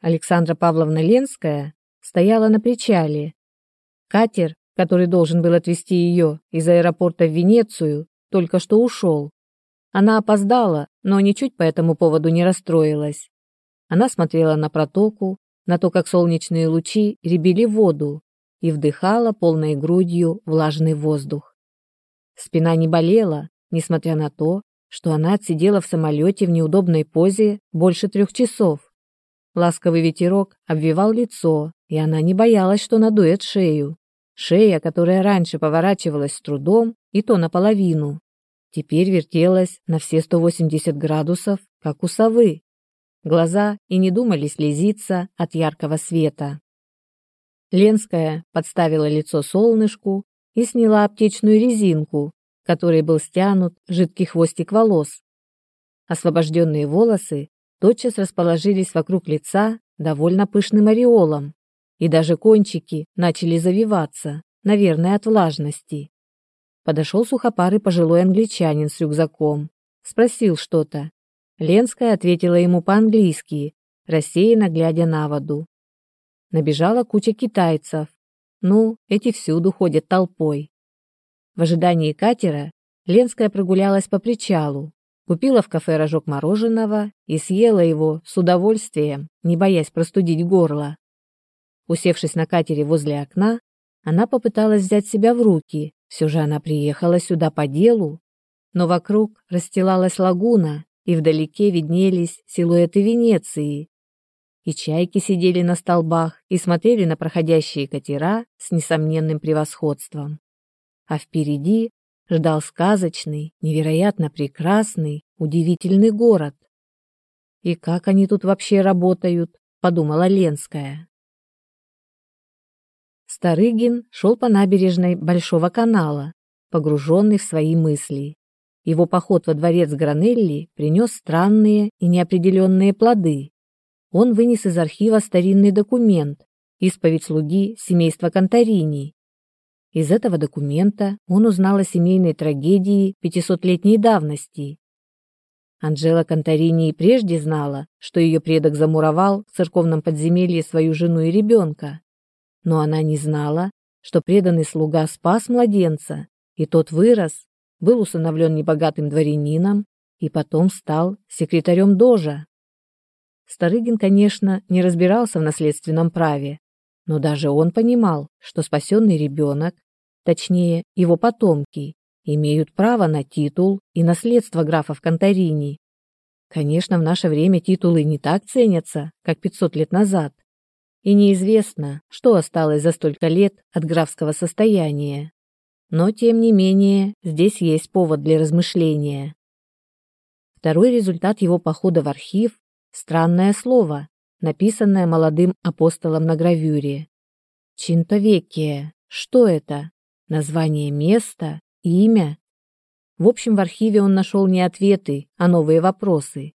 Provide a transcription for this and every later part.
Александра Павловна Ленская стояла на причале. Катер, который должен был отвезти ее из аэропорта в Венецию, только что ушел. Она опоздала, но ничуть по этому поводу не расстроилась. Она смотрела на протоку, на то, как солнечные лучи ребили воду, и вдыхала полной грудью влажный воздух. Спина не болела, несмотря на то, что она отсидела в самолете в неудобной позе больше трех часов. Ласковый ветерок обвивал лицо, и она не боялась, что надует шею. Шея, которая раньше поворачивалась с трудом, и то наполовину, теперь вертелась на все 180 градусов, как у совы. Глаза и не думали слезиться от яркого света. Ленская подставила лицо солнышку и сняла аптечную резинку, которой был стянут жидкий хвостик волос. Освобожденные волосы тотчас расположились вокруг лица довольно пышным ореолом, и даже кончики начали завиваться, наверное, от влажности. Подошел сухопарый пожилой англичанин с рюкзаком, спросил что-то. Ленская ответила ему по-английски, рассеянно глядя на воду. Набежала куча китайцев. Ну, эти всюду ходят толпой. В ожидании катера Ленская прогулялась по причалу, купила в кафе рожок мороженого и съела его с удовольствием, не боясь простудить горло. Усевшись на катере возле окна, она попыталась взять себя в руки, все же она приехала сюда по делу. Но вокруг расстилалась лагуна, и вдалеке виднелись силуэты Венеции. И чайки сидели на столбах и смотрели на проходящие катера с несомненным превосходством а впереди ждал сказочный, невероятно прекрасный, удивительный город. И как они тут вообще работают, подумала Ленская. Старыгин шел по набережной Большого канала, погруженный в свои мысли. Его поход во дворец Гранелли принес странные и неопределенные плоды. Он вынес из архива старинный документ, исповедь слуги семейства Конторини, из этого документа он узнал о семейной трагедии пятисотлетней давности. Анжела Конторини и прежде знала, что ее предок замуровал в церковном подземелье свою жену и ребенка. Но она не знала, что преданный слуга спас младенца, и тот вырос, был усыновлен небогатым дворянином и потом стал секретарем дожа. Старыгин, конечно, не разбирался в наследственном праве, но даже он понимал, что спасенный ребенок точнее, его потомки, имеют право на титул и наследство графов Конторини. Конечно, в наше время титулы не так ценятся, как 500 лет назад. И неизвестно, что осталось за столько лет от графского состояния. Но, тем не менее, здесь есть повод для размышления. Второй результат его похода в архив – странное слово, написанное молодым апостолом на гравюре. Чинтовекия. Что это? Название места, имя. В общем, в архиве он нашел не ответы, а новые вопросы.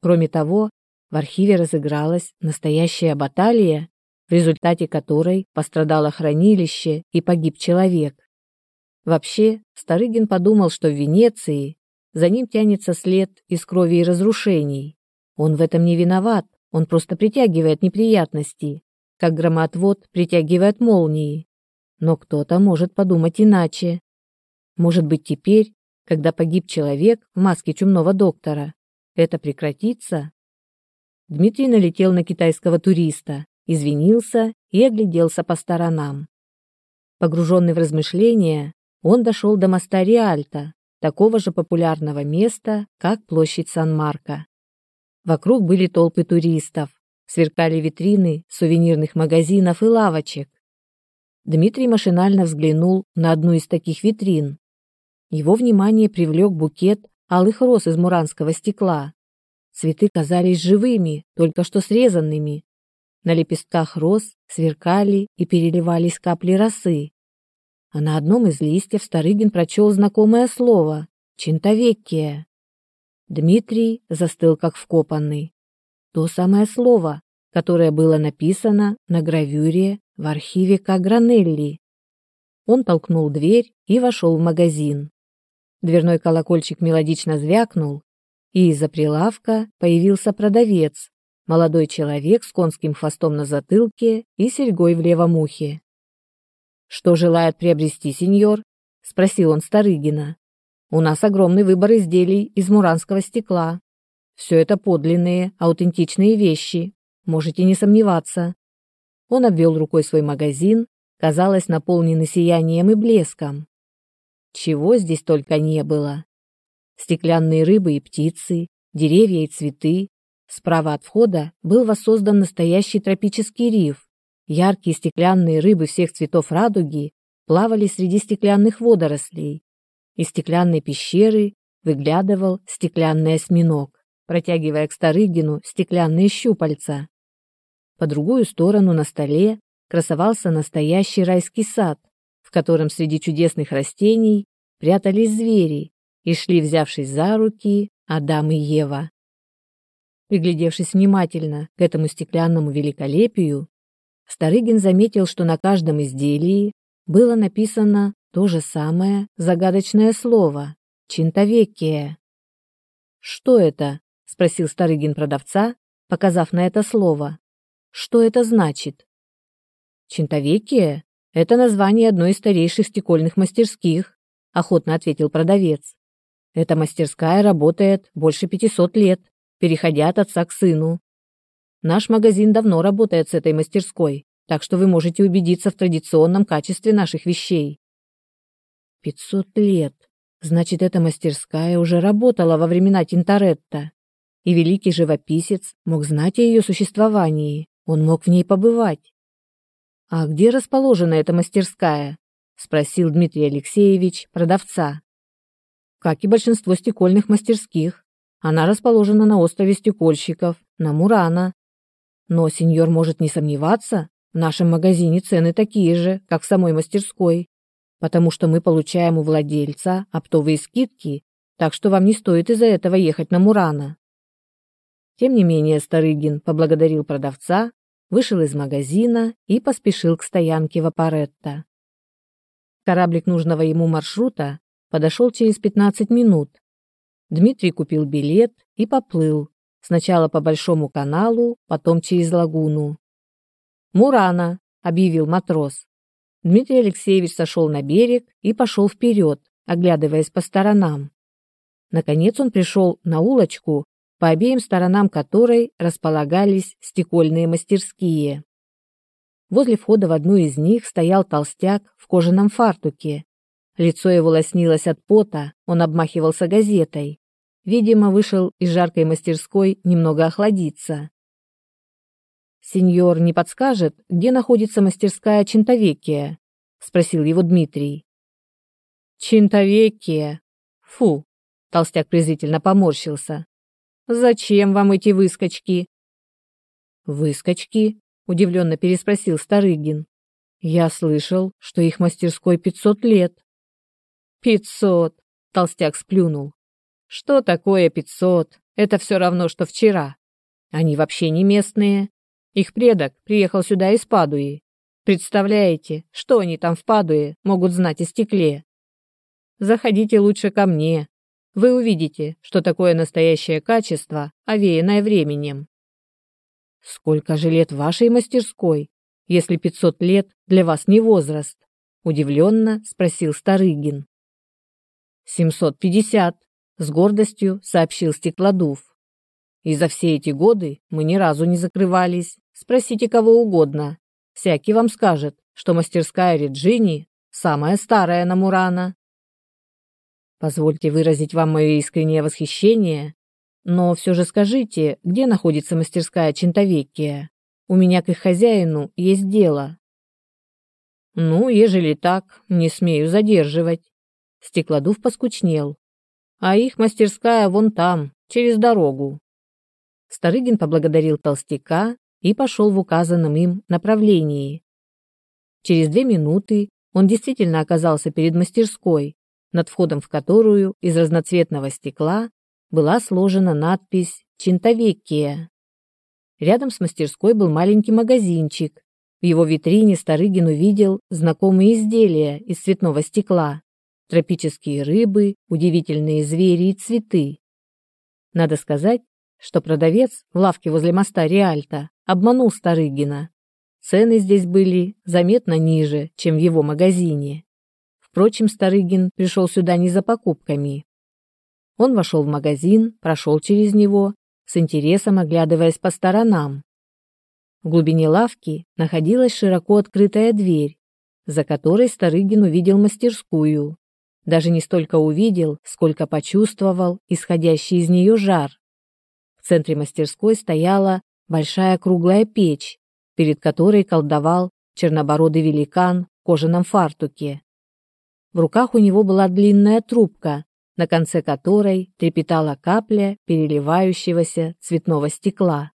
Кроме того, в архиве разыгралась настоящая баталия, в результате которой пострадало хранилище и погиб человек. Вообще, Старыгин подумал, что в Венеции за ним тянется след из крови и разрушений. Он в этом не виноват, он просто притягивает неприятности, как громоотвод притягивает молнии. Но кто-то может подумать иначе. Может быть, теперь, когда погиб человек в маске чумного доктора, это прекратится? Дмитрий налетел на китайского туриста, извинился и огляделся по сторонам. Погруженный в размышления, он дошел до моста Риальто, такого же популярного места, как площадь Сан-Марко. Вокруг были толпы туристов, сверкали витрины сувенирных магазинов и лавочек. Дмитрий машинально взглянул на одну из таких витрин. Его внимание привлек букет алых роз из муранского стекла. Цветы казались живыми, только что срезанными. На лепестках роз сверкали и переливались капли росы. А на одном из листьев Старыгин прочел знакомое слово «Чинтовеккия». Дмитрий застыл как вкопанный. То самое слово, которое было написано на гравюре в архиве Кагранелли. Он толкнул дверь и вошел в магазин. Дверной колокольчик мелодично звякнул, и из-за прилавка появился продавец молодой человек с конским хвостом на затылке и серьгой в левом ухе. «Что желает приобрести сеньор?» — спросил он Старыгина. «У нас огромный выбор изделий из муранского стекла. Все это подлинные, аутентичные вещи. Можете не сомневаться». Он обвел рукой свой магазин, казалось, наполненный сиянием и блеском. Чего здесь только не было. Стеклянные рыбы и птицы, деревья и цветы. Справа от входа был воссоздан настоящий тропический риф. Яркие стеклянные рыбы всех цветов радуги плавали среди стеклянных водорослей. Из стеклянной пещеры выглядывал стеклянный осьминог, протягивая к Старыгину стеклянные щупальца. По другую сторону на столе красовался настоящий райский сад, в котором среди чудесных растений прятались звери и шли, взявшись за руки, Адам и Ева. Приглядевшись внимательно к этому стеклянному великолепию, Старыгин заметил, что на каждом изделии было написано то же самое загадочное слово «Чинтовекия». «Что это?» — спросил Старыгин продавца, показав на это слово. «Что это значит?» «Чинтовекия — это название одной из старейших стекольных мастерских», — охотно ответил продавец. «Эта мастерская работает больше 500 лет, переходя от отца к сыну. Наш магазин давно работает с этой мастерской, так что вы можете убедиться в традиционном качестве наших вещей. Пятьсот лет. Значит, эта мастерская уже работала во времена Тинторетто. И великий живописец мог знать о ее существовании. Он мог в ней побывать. «А где расположена эта мастерская?» — спросил Дмитрий Алексеевич продавца. «Как и большинство стекольных мастерских, она расположена на острове стекольщиков, на Мурана, но сеньор может не сомневаться, в нашем магазине цены такие же, как в самой мастерской, потому что мы получаем у владельца оптовые скидки, так что вам не стоит из-за этого ехать на Мурана. Тем не менее Старыгин поблагодарил продавца, вышел из магазина и поспешил к стоянке Вапоретто. Кораблик нужного ему маршрута подошел через 15 минут. Дмитрий купил билет и поплыл, Сначала по большому каналу, потом через лагуну. «Мурана!» — объявил матрос. Дмитрий Алексеевич сошел на берег и пошел вперед, оглядываясь по сторонам. Наконец он пришел на улочку, по обеим сторонам которой располагались стекольные мастерские. Возле входа в одну из них стоял толстяк в кожаном фартуке. Лицо его лоснилось от пота, он обмахивался газетой. Видимо, вышел из жаркой мастерской немного охладиться. «Сеньор не подскажет, где находится мастерская Чинтовекия?» — спросил его Дмитрий. «Чинтовекия? Фу!» — толстяк презрительно поморщился. «Зачем вам эти выскочки?» «Выскочки?» — удивленно переспросил Старыгин. «Я слышал, что их мастерской пятьсот лет». «Пятьсот!» — толстяк сплюнул. Что такое пятьсот? Это все равно, что вчера. Они вообще не местные. Их предок приехал сюда из Падуи. Представляете, что они там в Падуе могут знать о стекле? Заходите лучше ко мне. Вы увидите, что такое настоящее качество, овеянное временем. Сколько же лет вашей мастерской, если пятьсот лет для вас не возраст? Удивленно спросил Старыгин. Семьсот пятьдесят, с гордостью сообщил Стеклодув. И за все эти годы мы ни разу не закрывались. Спросите кого угодно. Всякий вам скажет, что мастерская Реджини самая старая на Мурана. Позвольте выразить вам мое искреннее восхищение, но все же скажите, где находится мастерская Чинтовекия? У меня к их хозяину есть дело. Ну, ежели так, не смею задерживать. Стеклодув поскучнел, а их мастерская вон там, через дорогу. Старыгин поблагодарил толстяка и пошел в указанном им направлении. Через две минуты он действительно оказался перед мастерской, над входом в которую из разноцветного стекла была сложена надпись «Чинтовекия». Рядом с мастерской был маленький магазинчик. В его витрине Старыгин увидел знакомые изделия из цветного стекла тропические рыбы, удивительные звери и цветы. Надо сказать, что продавец в лавке возле моста Реальта обманул Старыгина. Цены здесь были заметно ниже, чем в его магазине. Впрочем, Старыгин пришел сюда не за покупками. Он вошел в магазин, прошел через него, с интересом оглядываясь по сторонам. В глубине лавки находилась широко открытая дверь, за которой Старыгин увидел мастерскую. Даже не столько увидел, сколько почувствовал исходящий из нее жар. В центре мастерской стояла большая круглая печь, перед которой колдовал чернобородый великан в кожаном фартуке. В руках у него была длинная трубка, на конце которой трепетала капля переливающегося цветного стекла.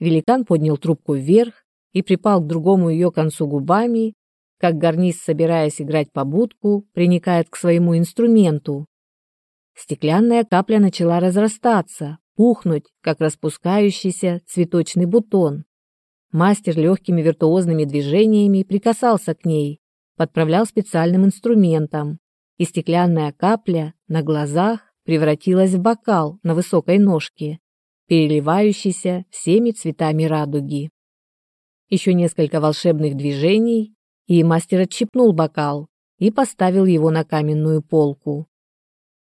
Великан поднял трубку вверх и припал к другому ее концу губами, как гарнист, собираясь играть по будку, приникает к своему инструменту. Стеклянная капля начала разрастаться, пухнуть, как распускающийся цветочный бутон. Мастер легкими виртуозными движениями прикасался к ней, подправлял специальным инструментом, и стеклянная капля на глазах превратилась в бокал на высокой ножке, переливающийся всеми цветами радуги. Еще несколько волшебных движений, и мастер отщипнул бокал и поставил его на каменную полку.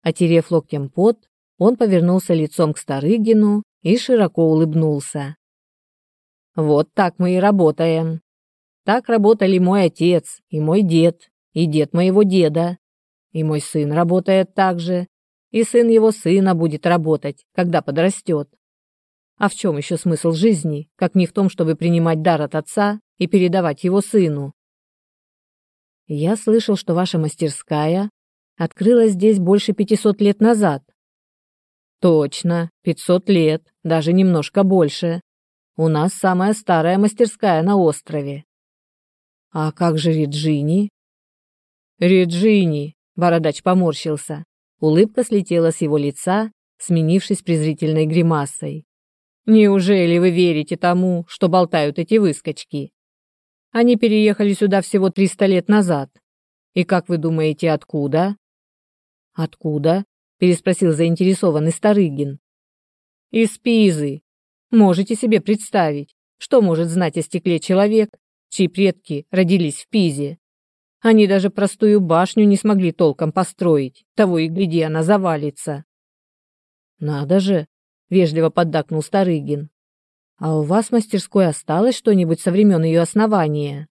Отерев локтем пот, он повернулся лицом к Старыгину и широко улыбнулся. «Вот так мы и работаем. Так работали мой отец и мой дед, и дед моего деда. И мой сын работает так же, и сын его сына будет работать, когда подрастет. А в чем еще смысл жизни, как не в том, чтобы принимать дар от отца и передавать его сыну? Я слышал, что ваша мастерская открылась здесь больше пятисот лет назад. Точно, пятьсот лет, даже немножко больше. У нас самая старая мастерская на острове. А как же Реджини? Реджини, Бородач поморщился. Улыбка слетела с его лица, сменившись презрительной гримасой. «Неужели вы верите тому, что болтают эти выскочки? Они переехали сюда всего триста лет назад. И как вы думаете, откуда?» «Откуда?» – переспросил заинтересованный Старыгин. «Из Пизы. Можете себе представить, что может знать о стекле человек, чьи предки родились в Пизе? Они даже простую башню не смогли толком построить, того и гляди, она завалится. Надо же, вежливо поддакнул Старыгин. А у вас в мастерской осталось что-нибудь со времен ее основания?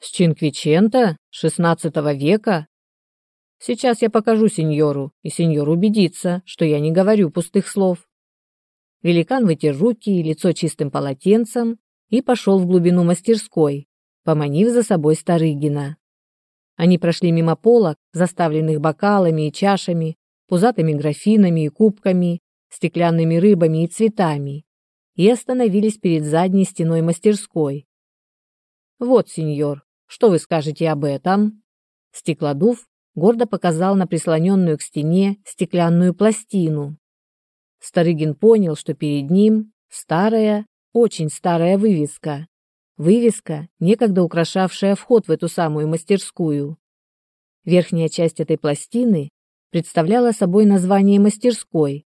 С Чинквичента, шестнадцатого века? Сейчас я покажу сеньору, и сеньор убедится, что я не говорю пустых слов. Великан вытер руки и лицо чистым полотенцем и пошел в глубину мастерской, поманив за собой Старыгина. Они прошли мимо полок, заставленных бокалами и чашами, пузатыми графинами и кубками, стеклянными рыбами и цветами, и остановились перед задней стеной мастерской. «Вот, сеньор, что вы скажете об этом?» Стеклодув гордо показал на прислоненную к стене стеклянную пластину. Старыгин понял, что перед ним старая, очень старая вывеска, Вывеска, некогда украшавшая вход в эту самую мастерскую. Верхняя часть этой пластины представляла собой название мастерской.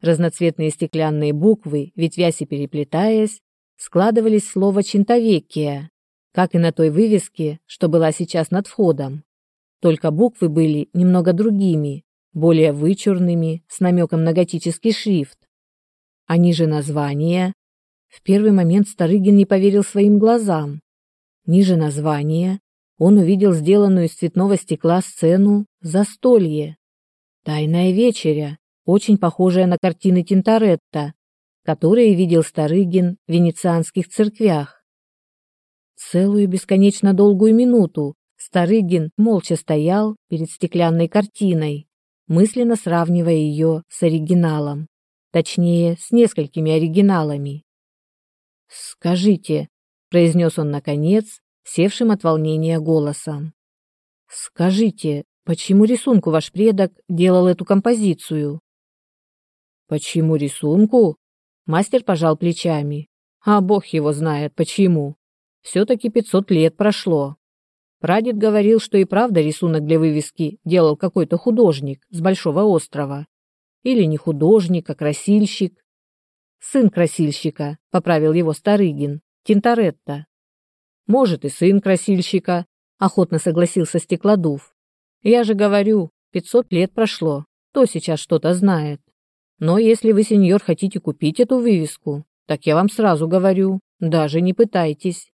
Разноцветные стеклянные буквы, ветвясь и переплетаясь, складывались в слово «Чинтовекия», как и на той вывеске, что была сейчас над входом. Только буквы были немного другими, более вычурными, с намеком на готический шрифт. А ниже названия в первый момент Старыгин не поверил своим глазам. Ниже названия он увидел сделанную из цветного стекла сцену «Застолье». Тайная вечеря, очень похожая на картины Тинторетто, которые видел Старыгин в венецианских церквях. Целую бесконечно долгую минуту Старыгин молча стоял перед стеклянной картиной, мысленно сравнивая ее с оригиналом, точнее, с несколькими оригиналами. «Скажите», — произнес он наконец, севшим от волнения голосом. «Скажите, почему рисунку ваш предок делал эту композицию?» «Почему рисунку?» Мастер пожал плечами. «А бог его знает, почему. Все-таки пятьсот лет прошло. Прадед говорил, что и правда рисунок для вывески делал какой-то художник с Большого острова. Или не художник, а красильщик. Сын красильщика, поправил его Старыгин, Тинторетто. Может, и сын красильщика, охотно согласился Стеклодув. Я же говорю, пятьсот лет прошло, кто сейчас что-то знает. Но если вы, сеньор, хотите купить эту вывеску, так я вам сразу говорю, даже не пытайтесь.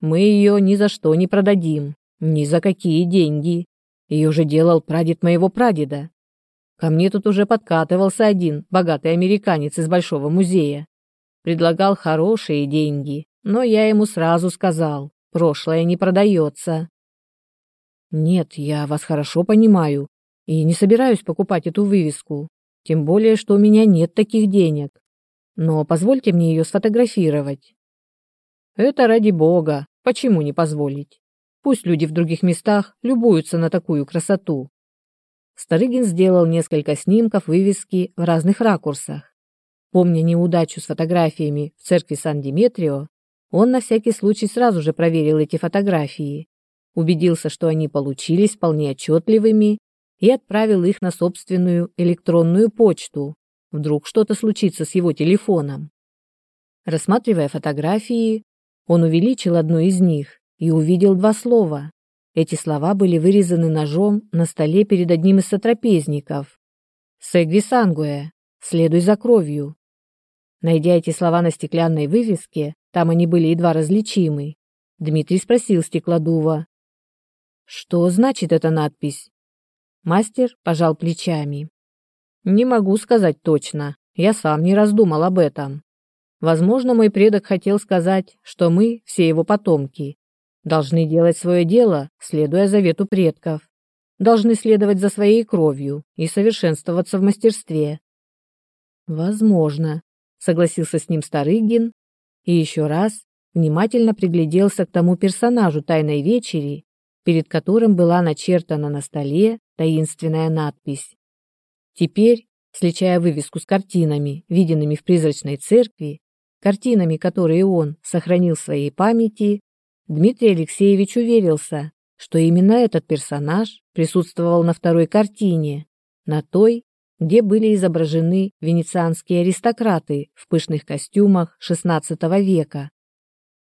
Мы ее ни за что не продадим, ни за какие деньги. Ее же делал прадед моего прадеда. Ко мне тут уже подкатывался один богатый американец из Большого музея. Предлагал хорошие деньги, но я ему сразу сказал, прошлое не продается. Нет, я вас хорошо понимаю и не собираюсь покупать эту вывеску, тем более, что у меня нет таких денег. Но позвольте мне ее сфотографировать. Это ради бога, почему не позволить? Пусть люди в других местах любуются на такую красоту. Старыгин сделал несколько снимков вывески в разных ракурсах. Помня неудачу с фотографиями в церкви Сан-Диметрио, он на всякий случай сразу же проверил эти фотографии, убедился, что они получились вполне отчетливыми и отправил их на собственную электронную почту. Вдруг что-то случится с его телефоном. Рассматривая фотографии, он увеличил одну из них и увидел два слова. Эти слова были вырезаны ножом на столе перед одним из сотрапезников. «Сегви сангуэ» — «Следуй за кровью». Найдя эти слова на стеклянной вывеске, там они были едва различимы, Дмитрий спросил стеклодува. «Что значит эта надпись?» Мастер пожал плечами. «Не могу сказать точно, я сам не раздумал об этом. Возможно, мой предок хотел сказать, что мы, все его потомки, должны делать свое дело, следуя завету предков, должны следовать за своей кровью и совершенствоваться в мастерстве. Возможно, согласился с ним Старыгин и еще раз внимательно пригляделся к тому персонажу тайной вечери, перед которым была начертана на столе таинственная надпись. Теперь, сличая вывеску с картинами, виденными в призрачной церкви, картинами, которые он сохранил в своей памяти, Дмитрий Алексеевич уверился, что именно этот персонаж присутствовал на второй картине, на той, где были изображены венецианские аристократы в пышных костюмах XVI века.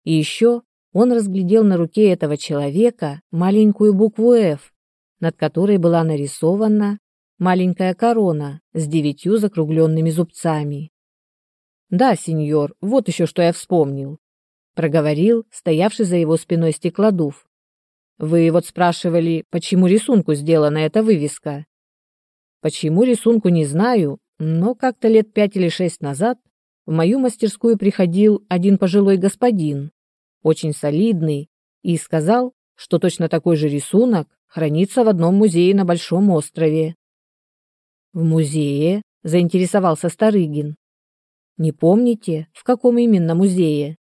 И еще он разглядел на руке этого человека маленькую букву «Ф», над которой была нарисована маленькая корона с девятью закругленными зубцами. «Да, сеньор, вот еще что я вспомнил проговорил стоявший за его спиной стеклодув. Вы вот спрашивали, почему рисунку сделана эта вывеска. Почему рисунку не знаю, но как-то лет пять или шесть назад в мою мастерскую приходил один пожилой господин, очень солидный, и сказал, что точно такой же рисунок хранится в одном музее на Большом острове. В музее заинтересовался Старыгин. Не помните, в каком именно музее?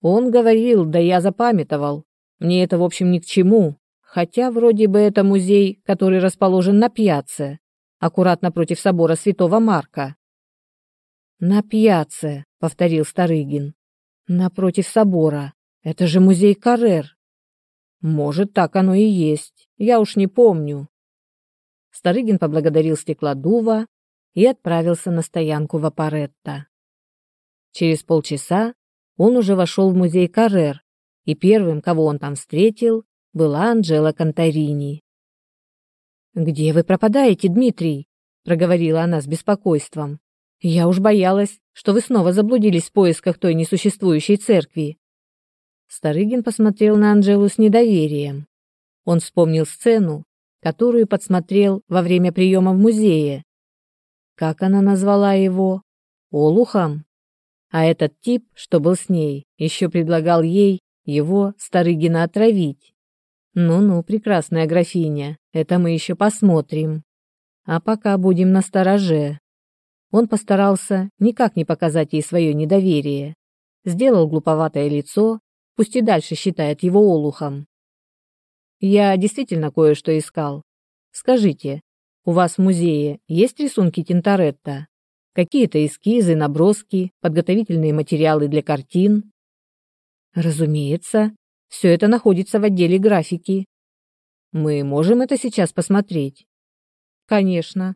Он говорил, да я запамятовал. Мне это, в общем, ни к чему. Хотя вроде бы это музей, который расположен на пьяце, аккуратно против собора Святого Марка. На пьяце, повторил Старыгин. Напротив собора. Это же музей Каррер. Может, так оно и есть. Я уж не помню. Старыгин поблагодарил стеклодува и отправился на стоянку в Апаретто. Через полчаса он уже вошел в музей Каррер, и первым, кого он там встретил, была Анжела Конторини. «Где вы пропадаете, Дмитрий?» — проговорила она с беспокойством. «Я уж боялась, что вы снова заблудились в поисках той несуществующей церкви». Старыгин посмотрел на Анжелу с недоверием. Он вспомнил сцену, которую подсмотрел во время приема в музее. Как она назвала его? Олухом? А этот тип, что был с ней, еще предлагал ей его, Старыгина, отравить. Ну-ну, прекрасная графиня, это мы еще посмотрим. А пока будем на стороже. Он постарался никак не показать ей свое недоверие. Сделал глуповатое лицо, пусть и дальше считает его олухом. Я действительно кое-что искал. Скажите, у вас в музее есть рисунки Тинторетто? Какие-то эскизы, наброски, подготовительные материалы для картин. Разумеется, все это находится в отделе графики. Мы можем это сейчас посмотреть? Конечно.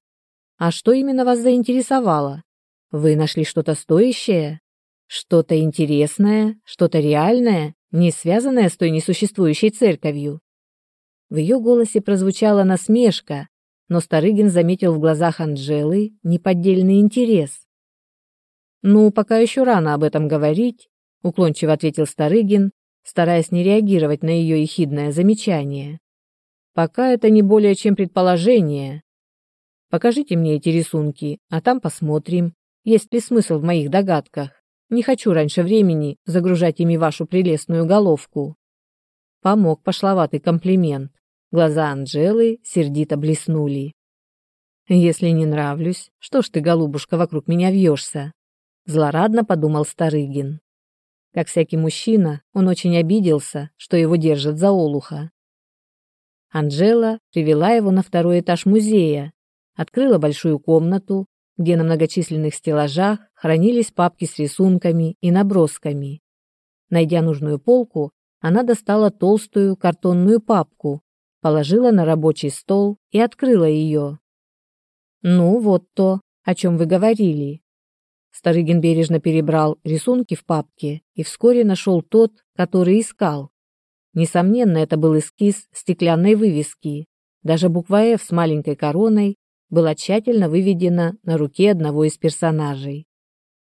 А что именно вас заинтересовало? Вы нашли что-то стоящее? Что-то интересное, что-то реальное, не связанное с той несуществующей церковью?» В ее голосе прозвучала насмешка, но Старыгин заметил в глазах Анжелы неподдельный интерес. «Ну, пока еще рано об этом говорить», — уклончиво ответил Старыгин, стараясь не реагировать на ее ехидное замечание. «Пока это не более чем предположение. Покажите мне эти рисунки, а там посмотрим, есть ли смысл в моих догадках. Не хочу раньше времени загружать ими вашу прелестную головку». Помог пошловатый комплимент. Глаза Анжелы сердито блеснули. «Если не нравлюсь, что ж ты, голубушка, вокруг меня вьешься?» Злорадно подумал Старыгин. Как всякий мужчина, он очень обиделся, что его держат за олуха. Анжела привела его на второй этаж музея, открыла большую комнату, где на многочисленных стеллажах хранились папки с рисунками и набросками. Найдя нужную полку, она достала толстую картонную папку, положила на рабочий стол и открыла ее. «Ну, вот то, о чем вы говорили». Старыгин бережно перебрал рисунки в папке и вскоре нашел тот, который искал. Несомненно, это был эскиз стеклянной вывески. Даже буква «Ф» с маленькой короной была тщательно выведена на руке одного из персонажей.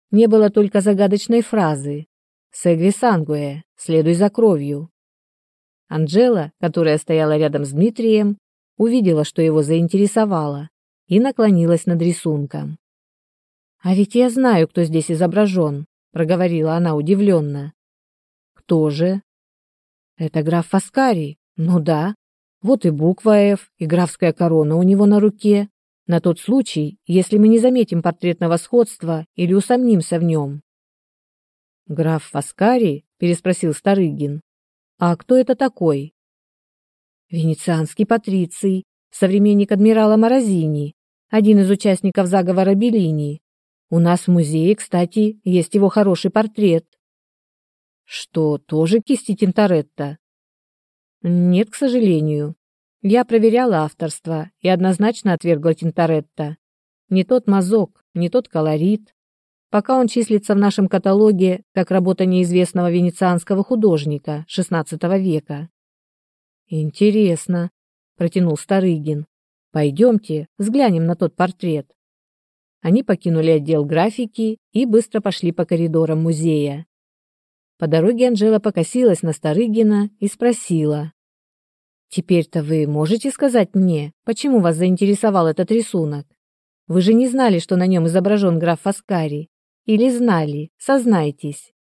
Не было только загадочной фразы «Сегви сангуэ» — «Следуй за кровью». Анжела, которая стояла рядом с Дмитрием, увидела, что его заинтересовало, и наклонилась над рисунком. «А ведь я знаю, кто здесь изображен», — проговорила она удивленно. «Кто же?» «Это граф Фаскари. Ну да. Вот и буква «Ф», и графская корона у него на руке. На тот случай, если мы не заметим портретного сходства или усомнимся в нем». «Граф Фаскари?» — переспросил Старыгин. А кто это такой? Венецианский патриций, современник адмирала Морозини, один из участников заговора Беллини. У нас в музее, кстати, есть его хороший портрет. Что, тоже кисти Тинторетто? Нет, к сожалению. Я проверяла авторство и однозначно отвергла Тинторетто. Не тот мазок, не тот колорит. Пока он числится в нашем каталоге как работа неизвестного венецианского художника XVI века. Интересно, протянул Старыгин. Пойдемте, взглянем на тот портрет. Они покинули отдел графики и быстро пошли по коридорам музея. По дороге Анжела покосилась на Старыгина и спросила. «Теперь-то вы можете сказать мне, почему вас заинтересовал этот рисунок? Вы же не знали, что на нем изображен граф Фаскари. Или знали? Сознайтесь.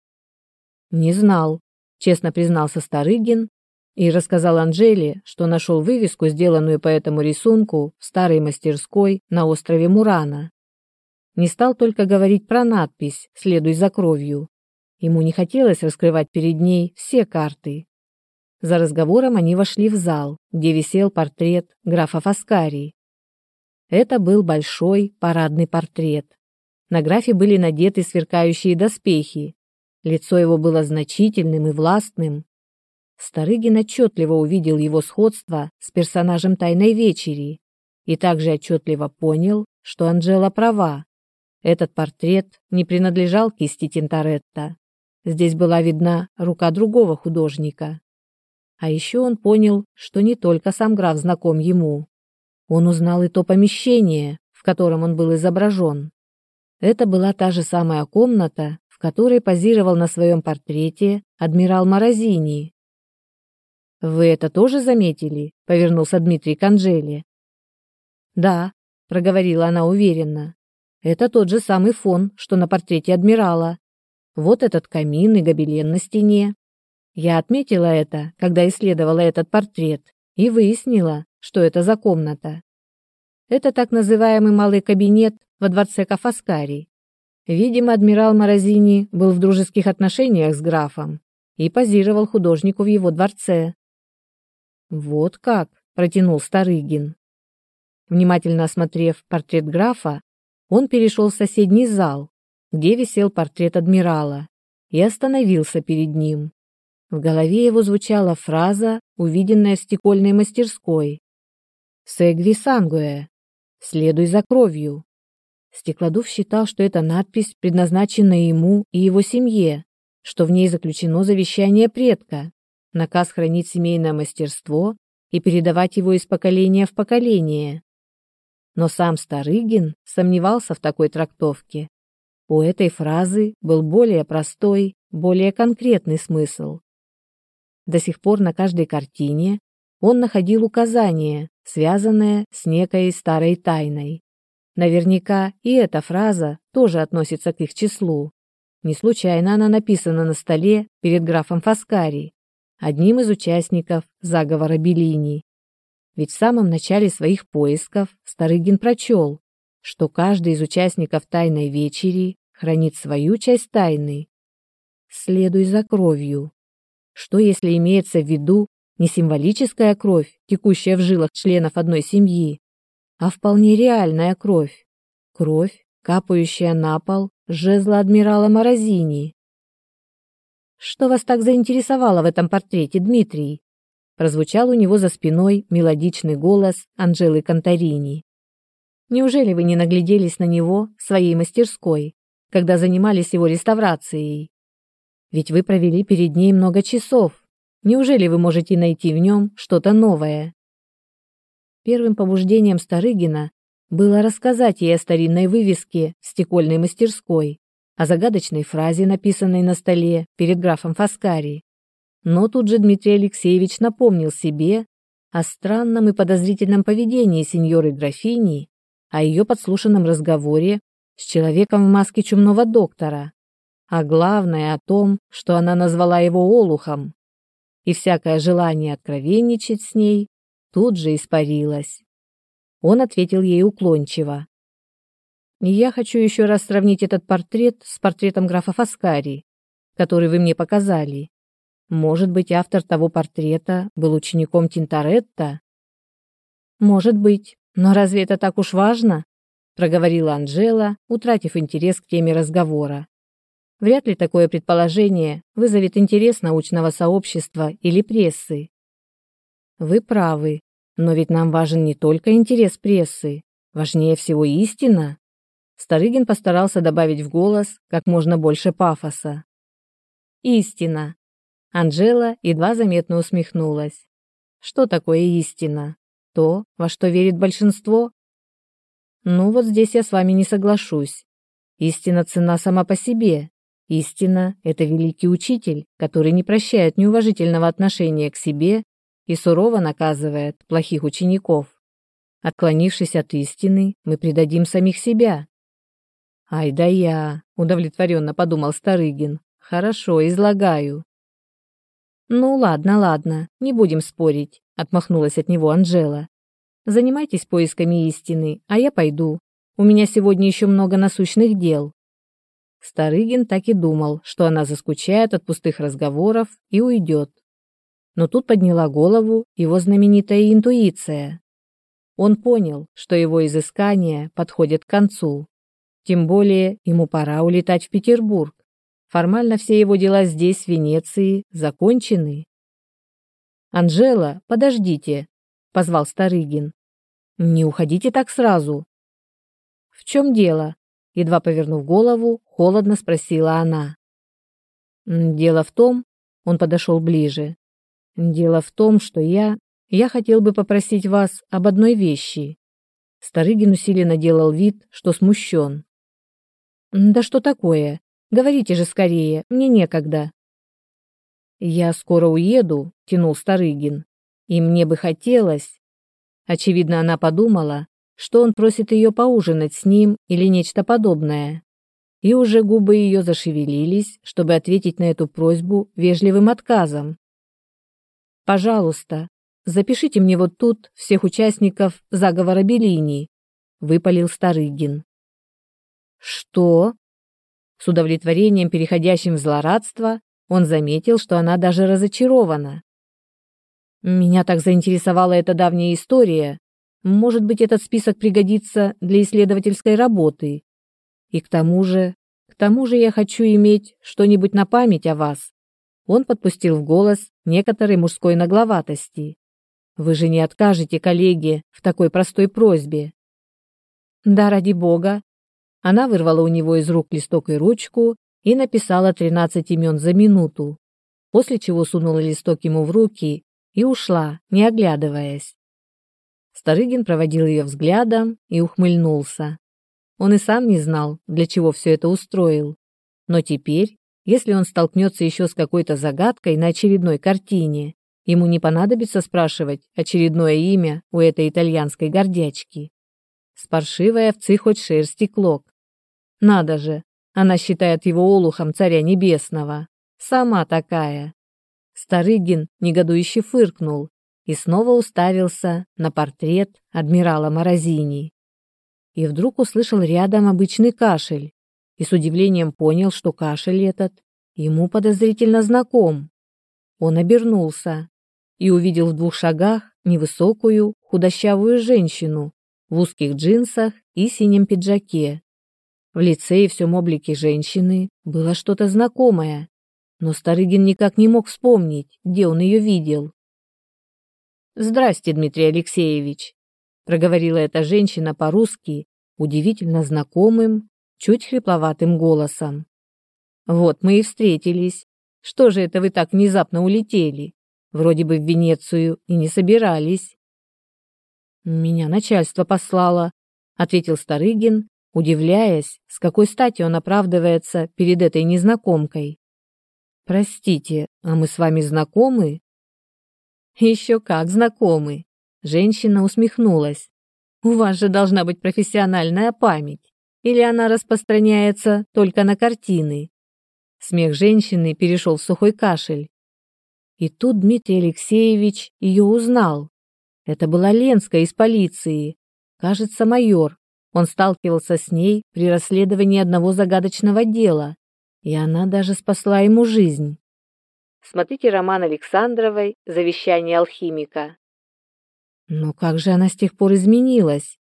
Не знал, честно признался Старыгин и рассказал Анжеле, что нашел вывеску, сделанную по этому рисунку в старой мастерской на острове Мурана. Не стал только говорить про надпись «Следуй за кровью». Ему не хотелось раскрывать перед ней все карты. За разговором они вошли в зал, где висел портрет графа Фаскари. Это был большой парадный портрет, на графе были надеты сверкающие доспехи. Лицо его было значительным и властным. Старыгин отчетливо увидел его сходство с персонажем «Тайной вечери» и также отчетливо понял, что Анжела права. Этот портрет не принадлежал кисти Тинторетто. Здесь была видна рука другого художника. А еще он понял, что не только сам граф знаком ему. Он узнал и то помещение, в котором он был изображен. Это была та же самая комната, в которой позировал на своем портрете адмирал Морозини. «Вы это тоже заметили?» — повернулся Дмитрий к Анжеле. «Да», — проговорила она уверенно. «Это тот же самый фон, что на портрете адмирала. Вот этот камин и гобелен на стене. Я отметила это, когда исследовала этот портрет, и выяснила, что это за комната. Это так называемый малый кабинет во дворце Кафаскари. Видимо, адмирал Морозини был в дружеских отношениях с графом и позировал художнику в его дворце. «Вот как!» – протянул Старыгин. Внимательно осмотрев портрет графа, он перешел в соседний зал, где висел портрет адмирала, и остановился перед ним. В голове его звучала фраза, увиденная в стекольной мастерской. «Сегви сангуэ» – «Следуй за кровью». Стеклодув считал, что эта надпись предназначена ему и его семье, что в ней заключено завещание предка, наказ хранить семейное мастерство и передавать его из поколения в поколение. Но сам Старыгин сомневался в такой трактовке. У этой фразы был более простой, более конкретный смысл. До сих пор на каждой картине он находил указание, связанное с некой старой тайной. Наверняка и эта фраза тоже относится к их числу. Не случайно она написана на столе перед графом Фаскари, одним из участников заговора Беллини. Ведь в самом начале своих поисков Старыгин прочел, что каждый из участников тайной вечери хранит свою часть тайны. Следуй за кровью. Что если имеется в виду не символическая кровь, текущая в жилах членов одной семьи, а вполне реальная кровь. Кровь, капающая на пол жезла адмирала Морозини. «Что вас так заинтересовало в этом портрете, Дмитрий?» Прозвучал у него за спиной мелодичный голос Анжелы Конторини. «Неужели вы не нагляделись на него в своей мастерской, когда занимались его реставрацией? Ведь вы провели перед ней много часов. Неужели вы можете найти в нем что-то новое?» Первым побуждением Старыгина было рассказать ей о старинной вывеске в стекольной мастерской, о загадочной фразе, написанной на столе перед графом Фаскари. Но тут же Дмитрий Алексеевич напомнил себе о странном и подозрительном поведении сеньоры графини, о ее подслушанном разговоре с человеком в маске чумного доктора, а главное о том, что она назвала его Олухом. И всякое желание откровенничать с ней тут же испарилась. Он ответил ей уклончиво. «Я хочу еще раз сравнить этот портрет с портретом графа Фаскари, который вы мне показали. Может быть, автор того портрета был учеником Тинторетта?» «Может быть, но разве это так уж важно?» проговорила Анжела, утратив интерес к теме разговора. Вряд ли такое предположение вызовет интерес научного сообщества или прессы. Вы правы, но ведь нам важен не только интерес прессы, важнее всего истина. Старыгин постарался добавить в голос как можно больше пафоса. Истина. Анжела едва заметно усмехнулась. Что такое истина? То, во что верит большинство? Ну вот здесь я с вами не соглашусь. Истина цена сама по себе. Истина – это великий учитель, который не прощает неуважительного отношения к себе и сурово наказывает плохих учеников. Отклонившись от истины, мы предадим самих себя. Ай да я, удовлетворенно подумал Старыгин. Хорошо, излагаю. Ну ладно, ладно, не будем спорить, отмахнулась от него Анжела. Занимайтесь поисками истины, а я пойду. У меня сегодня еще много насущных дел. Старыгин так и думал, что она заскучает от пустых разговоров и уйдет. Но тут подняла голову его знаменитая интуиция. Он понял, что его изыскания подходят к концу. Тем более ему пора улетать в Петербург. Формально все его дела здесь, в Венеции, закончены. «Анжела, подождите», — позвал Старыгин. «Не уходите так сразу». «В чем дело?» — едва повернув голову, холодно спросила она. «Дело в том...» — он подошел ближе. Дело в том, что я... Я хотел бы попросить вас об одной вещи. Старыгин усиленно делал вид, что смущен. Да что такое? Говорите же скорее, мне некогда. Я скоро уеду, тянул Старыгин. И мне бы хотелось... Очевидно, она подумала, что он просит ее поужинать с ним или нечто подобное. И уже губы ее зашевелились, чтобы ответить на эту просьбу вежливым отказом. Пожалуйста, запишите мне вот тут всех участников заговора Беллини, выпалил Старыгин. Что? С удовлетворением, переходящим в злорадство, он заметил, что она даже разочарована. Меня так заинтересовала эта давняя история. Может быть, этот список пригодится для исследовательской работы. И к тому же, к тому же я хочу иметь что-нибудь на память о вас. Он подпустил в голос некоторой мужской нагловатости. Вы же не откажете коллеге в такой простой просьбе. Да ради бога. Она вырвала у него из рук листок и ручку и написала 13 имен за минуту, после чего сунула листок ему в руки и ушла, не оглядываясь. Старыгин проводил ее взглядом и ухмыльнулся. Он и сам не знал, для чего все это устроил. Но теперь, если он столкнется еще с какой-то загадкой на очередной картине, ему не понадобится спрашивать очередное имя у этой итальянской гордячки. С паршивой овцы хоть шерсти клок. Надо же, она считает его олухом царя небесного. Сама такая. Старыгин негодующе фыркнул и снова уставился на портрет адмирала Морозини. И вдруг услышал рядом обычный кашель и с удивлением понял, что кашель этот ему подозрительно знаком. Он обернулся и увидел в двух шагах невысокую, худощавую женщину в узких джинсах и синем пиджаке. В лице и всем облике женщины было что-то знакомое, но Старыгин никак не мог вспомнить, где он ее видел. «Здрасте, Дмитрий Алексеевич», — проговорила эта женщина по-русски, удивительно знакомым, чуть хрипловатым голосом. «Вот мы и встретились. Что же это вы так внезапно улетели? Вроде бы в Венецию и не собирались». «Меня начальство послало», — ответил Старыгин, удивляясь, с какой стати он оправдывается перед этой незнакомкой. Простите, а мы с вами знакомы? Еще как знакомы. Женщина усмехнулась. У вас же должна быть профессиональная память. Или она распространяется только на картины? Смех женщины перешел в сухой кашель. И тут Дмитрий Алексеевич ее узнал. Это была Ленская из полиции. Кажется, майор. Он сталкивался с ней при расследовании одного загадочного дела и она даже спасла ему жизнь. Смотрите роман Александровой «Завещание алхимика». Но как же она с тех пор изменилась?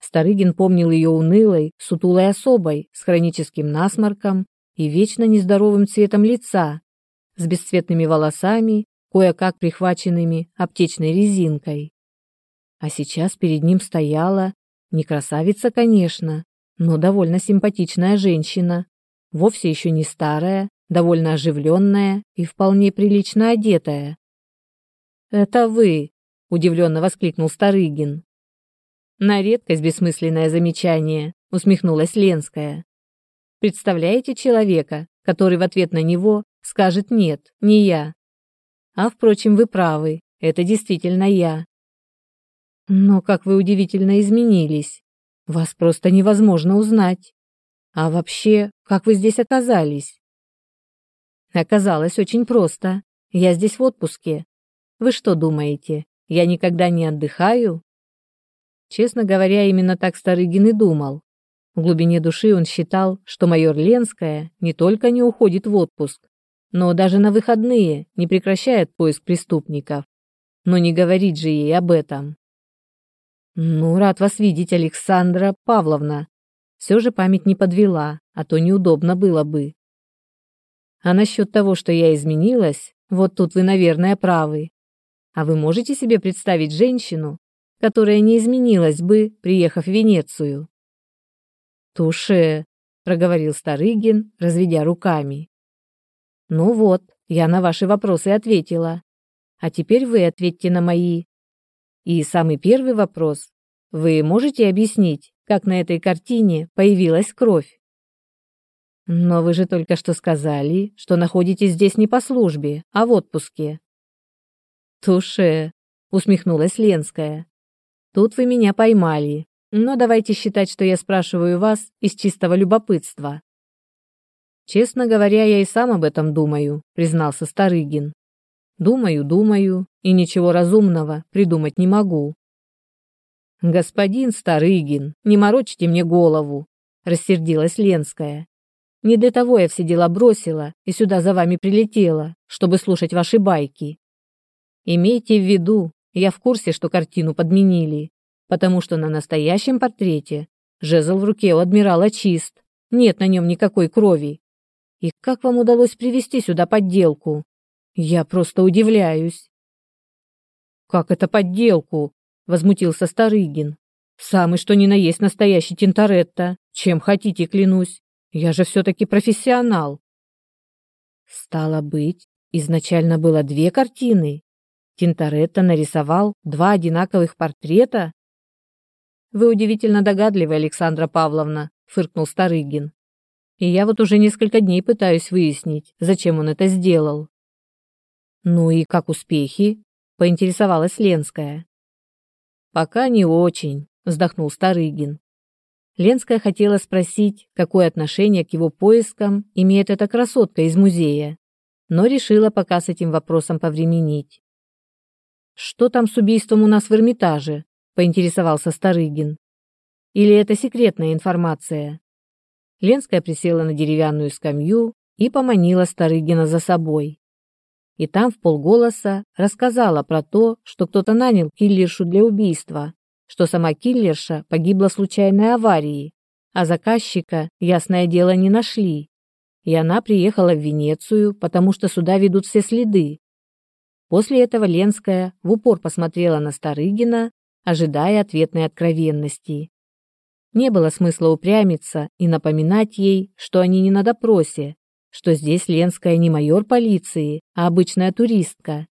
Старыгин помнил ее унылой, сутулой особой, с хроническим насморком и вечно нездоровым цветом лица, с бесцветными волосами, кое-как прихваченными аптечной резинкой. А сейчас перед ним стояла, не красавица, конечно, но довольно симпатичная женщина, вовсе еще не старая, довольно оживленная и вполне прилично одетая. «Это вы!» — удивленно воскликнул Старыгин. «На редкость бессмысленное замечание», — усмехнулась Ленская. «Представляете человека, который в ответ на него скажет «нет, не я». А, впрочем, вы правы, это действительно я. Но как вы удивительно изменились. Вас просто невозможно узнать. А вообще, как вы здесь оказались? Оказалось очень просто. Я здесь в отпуске. Вы что думаете, я никогда не отдыхаю? Честно говоря, именно так Старыгин и думал. В глубине души он считал, что майор Ленская не только не уходит в отпуск, но даже на выходные не прекращает поиск преступников. Но не говорить же ей об этом. «Ну, рад вас видеть, Александра Павловна», все же память не подвела, а то неудобно было бы. А насчет того, что я изменилась, вот тут вы, наверное, правы. А вы можете себе представить женщину, которая не изменилась бы, приехав в Венецию? Туше, проговорил Старыгин, разведя руками. Ну вот, я на ваши вопросы ответила. А теперь вы ответьте на мои. И самый первый вопрос. Вы можете объяснить, как на этой картине появилась кровь. Но вы же только что сказали, что находитесь здесь не по службе, а в отпуске. Туше, усмехнулась Ленская. Тут вы меня поймали. Но давайте считать, что я спрашиваю вас из чистого любопытства. Честно говоря, я и сам об этом думаю, признался Старыгин. Думаю, думаю, и ничего разумного придумать не могу. «Господин Старыгин, не морочьте мне голову!» — рассердилась Ленская. «Не для того я все дела бросила и сюда за вами прилетела, чтобы слушать ваши байки. Имейте в виду, я в курсе, что картину подменили, потому что на настоящем портрете жезл в руке у адмирала чист, нет на нем никакой крови. И как вам удалось привести сюда подделку? Я просто удивляюсь». «Как это подделку?» возмутился Старыгин. Самый что ни на есть настоящий Тинторетто, Чем хотите, клянусь. Я же все-таки профессионал. Стало быть, изначально было две картины. Тинторетто нарисовал два одинаковых портрета. Вы удивительно догадливы, Александра Павловна, фыркнул Старыгин. И я вот уже несколько дней пытаюсь выяснить, зачем он это сделал. Ну и как успехи? поинтересовалась Ленская. Пока не очень, вздохнул Старыгин. Ленская хотела спросить, какое отношение к его поискам имеет эта красотка из музея, но решила пока с этим вопросом повременить. «Что там с убийством у нас в Эрмитаже?» – поинтересовался Старыгин. «Или это секретная информация?» Ленская присела на деревянную скамью и поманила Старыгина за собой. И там в полголоса рассказала про то, что кто-то нанял киллершу для убийства, что сама киллерша погибла в случайной аварии, а заказчика, ясное дело, не нашли. И она приехала в Венецию, потому что сюда ведут все следы. После этого Ленская в упор посмотрела на Старыгина, ожидая ответной откровенности. Не было смысла упрямиться и напоминать ей, что они не на допросе, что здесь Ленская не майор полиции, а обычная туристка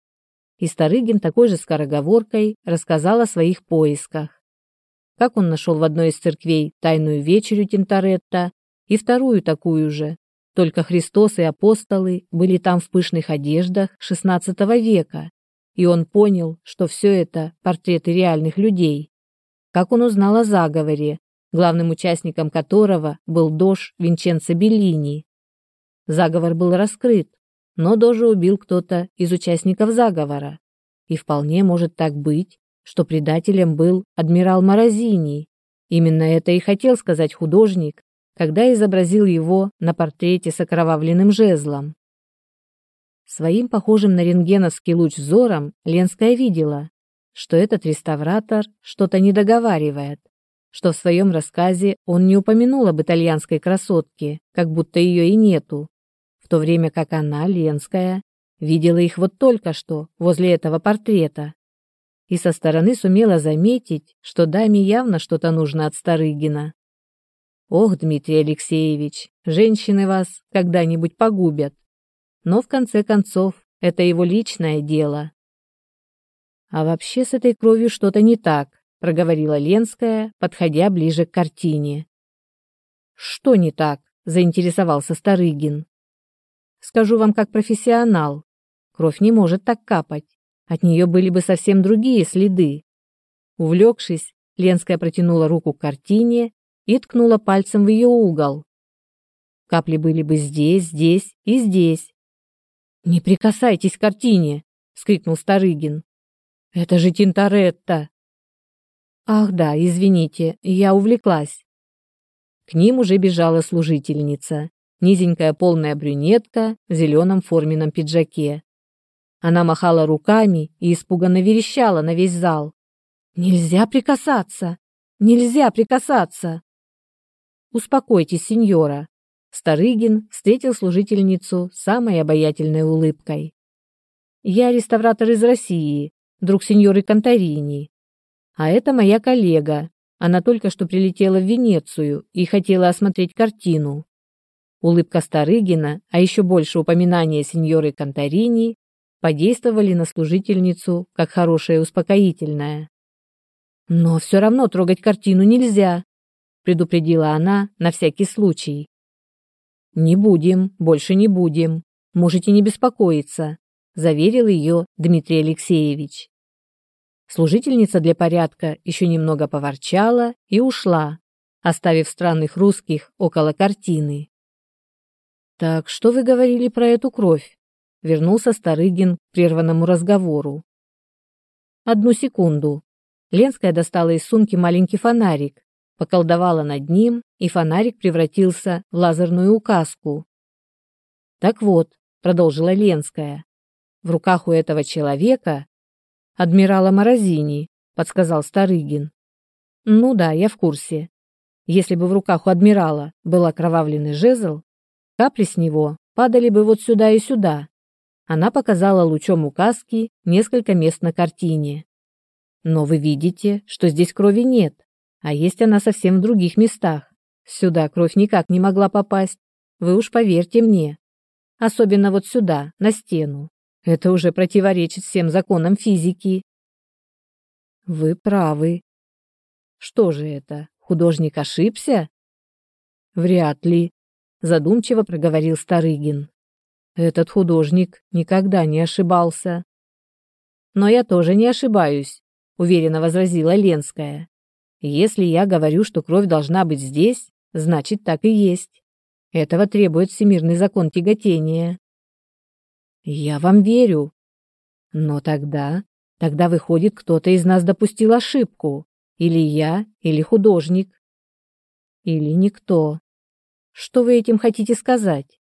и Старыгин такой же скороговоркой рассказал о своих поисках. Как он нашел в одной из церквей тайную вечерю Тинторетта и вторую такую же, только Христос и апостолы были там в пышных одеждах XVI века, и он понял, что все это портреты реальных людей. Как он узнал о заговоре, главным участником которого был дож Винченцо Беллини. Заговор был раскрыт, но Дожа убил кто-то из участников заговора. И вполне может так быть, что предателем был адмирал Морозини. Именно это и хотел сказать художник, когда изобразил его на портрете с окровавленным жезлом. Своим похожим на рентгеновский луч взором Ленская видела, что этот реставратор что-то не договаривает, что в своем рассказе он не упомянул об итальянской красотке, как будто ее и нету, то время как она, Ленская, видела их вот только что возле этого портрета. И со стороны сумела заметить, что даме явно что-то нужно от Старыгина. Ох, Дмитрий Алексеевич, женщины вас когда-нибудь погубят. Но в конце концов, это его личное дело. А вообще с этой кровью что-то не так, проговорила Ленская, подходя ближе к картине. Что не так? заинтересовался Старыгин. Скажу вам как профессионал. Кровь не может так капать. От нее были бы совсем другие следы. Увлекшись, Ленская протянула руку к картине и ткнула пальцем в ее угол. Капли были бы здесь, здесь и здесь. «Не прикасайтесь к картине!» — вскрикнул Старыгин. «Это же Тинторетта!» «Ах да, извините, я увлеклась». К ним уже бежала служительница низенькая полная брюнетка в зеленом форменном пиджаке. Она махала руками и испуганно верещала на весь зал. «Нельзя прикасаться! Нельзя прикасаться!» «Успокойтесь, сеньора!» Старыгин встретил служительницу самой обаятельной улыбкой. «Я реставратор из России, друг сеньоры Конторини. А это моя коллега. Она только что прилетела в Венецию и хотела осмотреть картину. Улыбка Старыгина, а еще больше упоминание сеньоры Конторини подействовали на служительницу как хорошее успокоительное. «Но все равно трогать картину нельзя», — предупредила она на всякий случай. «Не будем, больше не будем. Можете не беспокоиться», — заверил ее Дмитрий Алексеевич. Служительница для порядка еще немного поворчала и ушла, оставив странных русских около картины. «Так что вы говорили про эту кровь?» — вернулся Старыгин к прерванному разговору. «Одну секунду». Ленская достала из сумки маленький фонарик, поколдовала над ним, и фонарик превратился в лазерную указку. «Так вот», — продолжила Ленская, — «в руках у этого человека...» «Адмирала Морозини», — подсказал Старыгин. «Ну да, я в курсе. Если бы в руках у адмирала был окровавленный жезл, Капли с него падали бы вот сюда и сюда. Она показала лучом указки несколько мест на картине. Но вы видите, что здесь крови нет, а есть она совсем в других местах. Сюда кровь никак не могла попасть. Вы уж поверьте мне. Особенно вот сюда, на стену. Это уже противоречит всем законам физики. Вы правы. Что же это? Художник ошибся? Вряд ли, задумчиво проговорил Старыгин. Этот художник никогда не ошибался. Но я тоже не ошибаюсь, уверенно возразила Ленская. Если я говорю, что кровь должна быть здесь, значит так и есть. Этого требует всемирный закон тяготения. Я вам верю. Но тогда, тогда выходит, кто-то из нас допустил ошибку. Или я, или художник. Или никто. Что вы этим хотите сказать?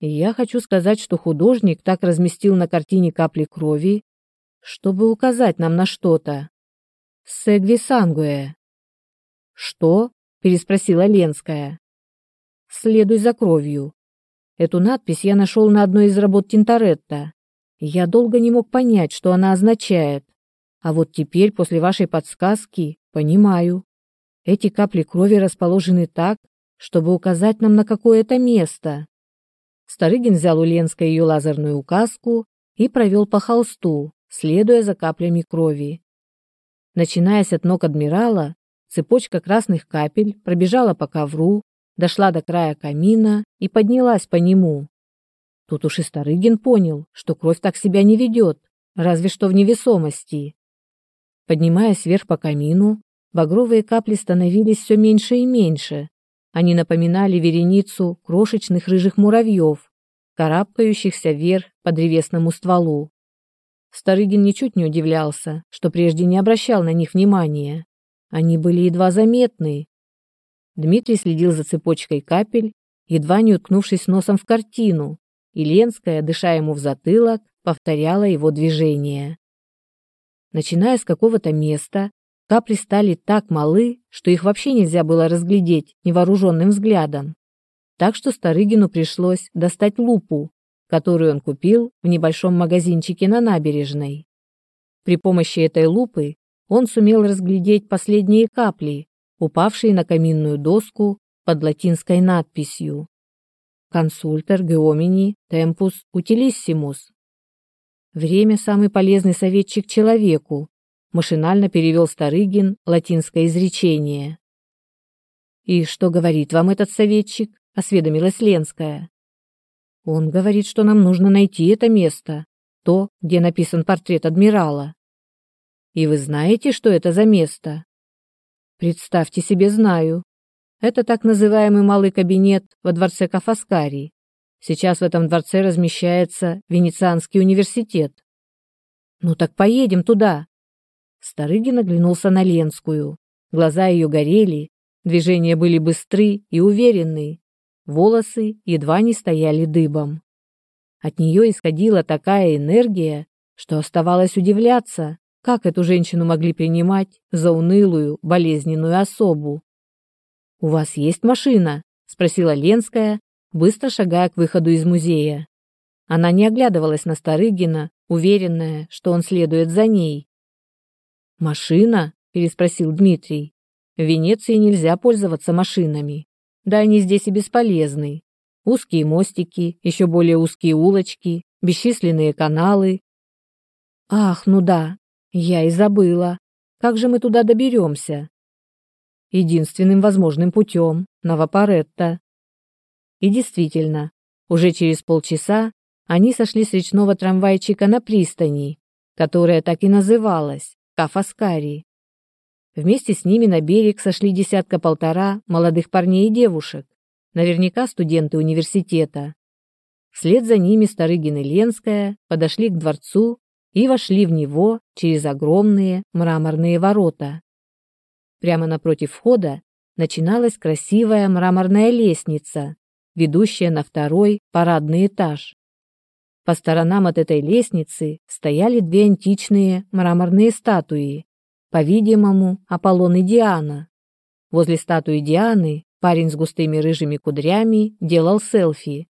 Я хочу сказать, что художник так разместил на картине капли крови, чтобы указать нам на что-то. Сегви сангуэ. Что? переспросила Ленская. Следуй за кровью. Эту надпись я нашел на одной из работ Тинторетта. Я долго не мог понять, что она означает. А вот теперь, после вашей подсказки, понимаю. Эти капли крови расположены так, чтобы указать нам на какое-то место. Старыгин взял у Ленской ее лазерную указку и провел по холсту, следуя за каплями крови. Начинаясь от ног адмирала, цепочка красных капель пробежала по ковру, дошла до края камина и поднялась по нему. Тут уж и Старыгин понял, что кровь так себя не ведет, разве что в невесомости. Поднимаясь вверх по камину, багровые капли становились все меньше и меньше, они напоминали вереницу крошечных рыжих муравьев, карабкающихся вверх по древесному стволу. Старыгин ничуть не удивлялся, что прежде не обращал на них внимания. Они были едва заметны. Дмитрий следил за цепочкой капель, едва не уткнувшись носом в картину, и Ленская, дыша ему в затылок, повторяла его движения. Начиная с какого-то места, Капли стали так малы, что их вообще нельзя было разглядеть невооруженным взглядом. Так что Старыгину пришлось достать лупу, которую он купил в небольшом магазинчике на набережной. При помощи этой лупы он сумел разглядеть последние капли, упавшие на каминную доску под латинской надписью «Консультер Геомини Темпус Утилиссимус». Время – самый полезный советчик человеку, машинально перевел Старыгин латинское изречение. «И что говорит вам этот советчик?» — осведомилась Ленская. «Он говорит, что нам нужно найти это место, то, где написан портрет адмирала. И вы знаете, что это за место?» «Представьте себе, знаю. Это так называемый малый кабинет во дворце Кафаскари. Сейчас в этом дворце размещается Венецианский университет. Ну так поедем туда, Старыгин оглянулся на Ленскую. Глаза ее горели, движения были быстры и уверенны. Волосы едва не стояли дыбом. От нее исходила такая энергия, что оставалось удивляться, как эту женщину могли принимать за унылую, болезненную особу. «У вас есть машина?» – спросила Ленская, быстро шагая к выходу из музея. Она не оглядывалась на Старыгина, уверенная, что он следует за ней. «Машина?» – переспросил Дмитрий. «В Венеции нельзя пользоваться машинами. Да они здесь и бесполезны. Узкие мостики, еще более узкие улочки, бесчисленные каналы». «Ах, ну да, я и забыла. Как же мы туда доберемся?» «Единственным возможным путем, на Вапоретто». И действительно, уже через полчаса они сошли с речного трамвайчика на пристани, которая так и называлась Кафаскари. Вместе с ними на берег сошли десятка-полтора молодых парней и девушек, наверняка студенты университета. Вслед за ними Старыгин и Ленская подошли к дворцу и вошли в него через огромные мраморные ворота. Прямо напротив входа начиналась красивая мраморная лестница, ведущая на второй парадный этаж. По сторонам от этой лестницы стояли две античные мраморные статуи, по-видимому, Аполлон и Диана. Возле статуи Дианы парень с густыми рыжими кудрями делал селфи.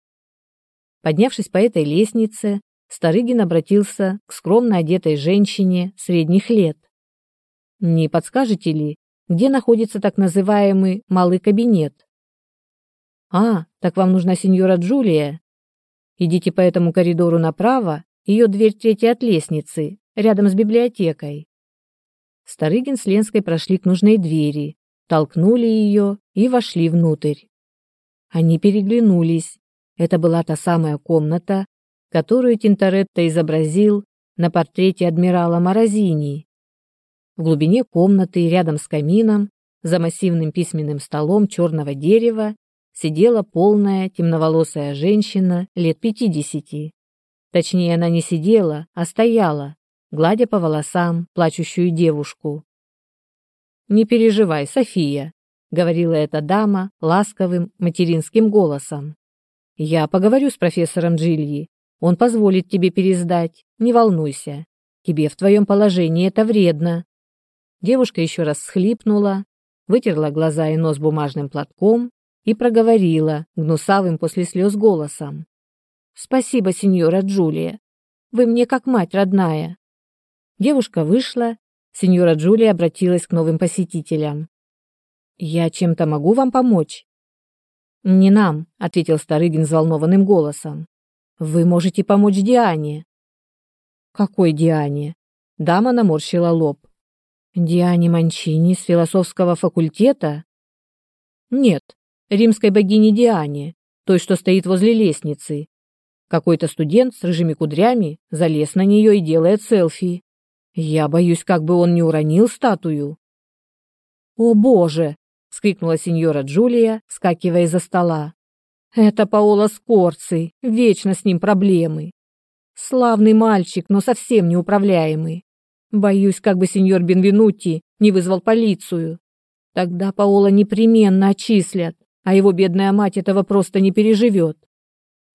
Поднявшись по этой лестнице, Старыгин обратился к скромно одетой женщине средних лет. «Не подскажете ли, где находится так называемый малый кабинет. А, так вам нужна сеньора Джулия. Идите по этому коридору направо, ее дверь третья от лестницы, рядом с библиотекой. Старыгин с Ленской прошли к нужной двери, толкнули ее и вошли внутрь. Они переглянулись. Это была та самая комната, которую Тинторетто изобразил на портрете адмирала Морозини. В глубине комнаты, рядом с камином, за массивным письменным столом черного дерева, сидела полная темноволосая женщина лет пятидесяти. Точнее, она не сидела, а стояла, гладя по волосам плачущую девушку. «Не переживай, София», — говорила эта дама ласковым материнским голосом. «Я поговорю с профессором Джильи. Он позволит тебе пересдать. Не волнуйся. Тебе в твоем положении это вредно». Девушка еще раз схлипнула, вытерла глаза и нос бумажным платком и проговорила гнусавым после слез голосом. «Спасибо, сеньора Джулия. Вы мне как мать родная. Девушка вышла, сеньора Джулия обратилась к новым посетителям. «Я чем-то могу вам помочь?» «Не нам», — ответил Старыгин взволнованным голосом. «Вы можете помочь Диане». «Какой Диане?» Дама наморщила лоб. «Диане Манчини с философского факультета?» «Нет, римской богине Диане, той, что стоит возле лестницы. Какой-то студент с рыжими кудрями залез на нее и делает селфи. Я боюсь, как бы он не уронил статую. О, боже, вскрикнула сеньора Джулия, вскакивая из-за стола. Это Паоло Скорци, вечно с ним проблемы. Славный мальчик, но совсем неуправляемый. Боюсь, как бы сеньор Бенвенути не вызвал полицию. Тогда Паоло непременно отчислят, а его бедная мать этого просто не переживет.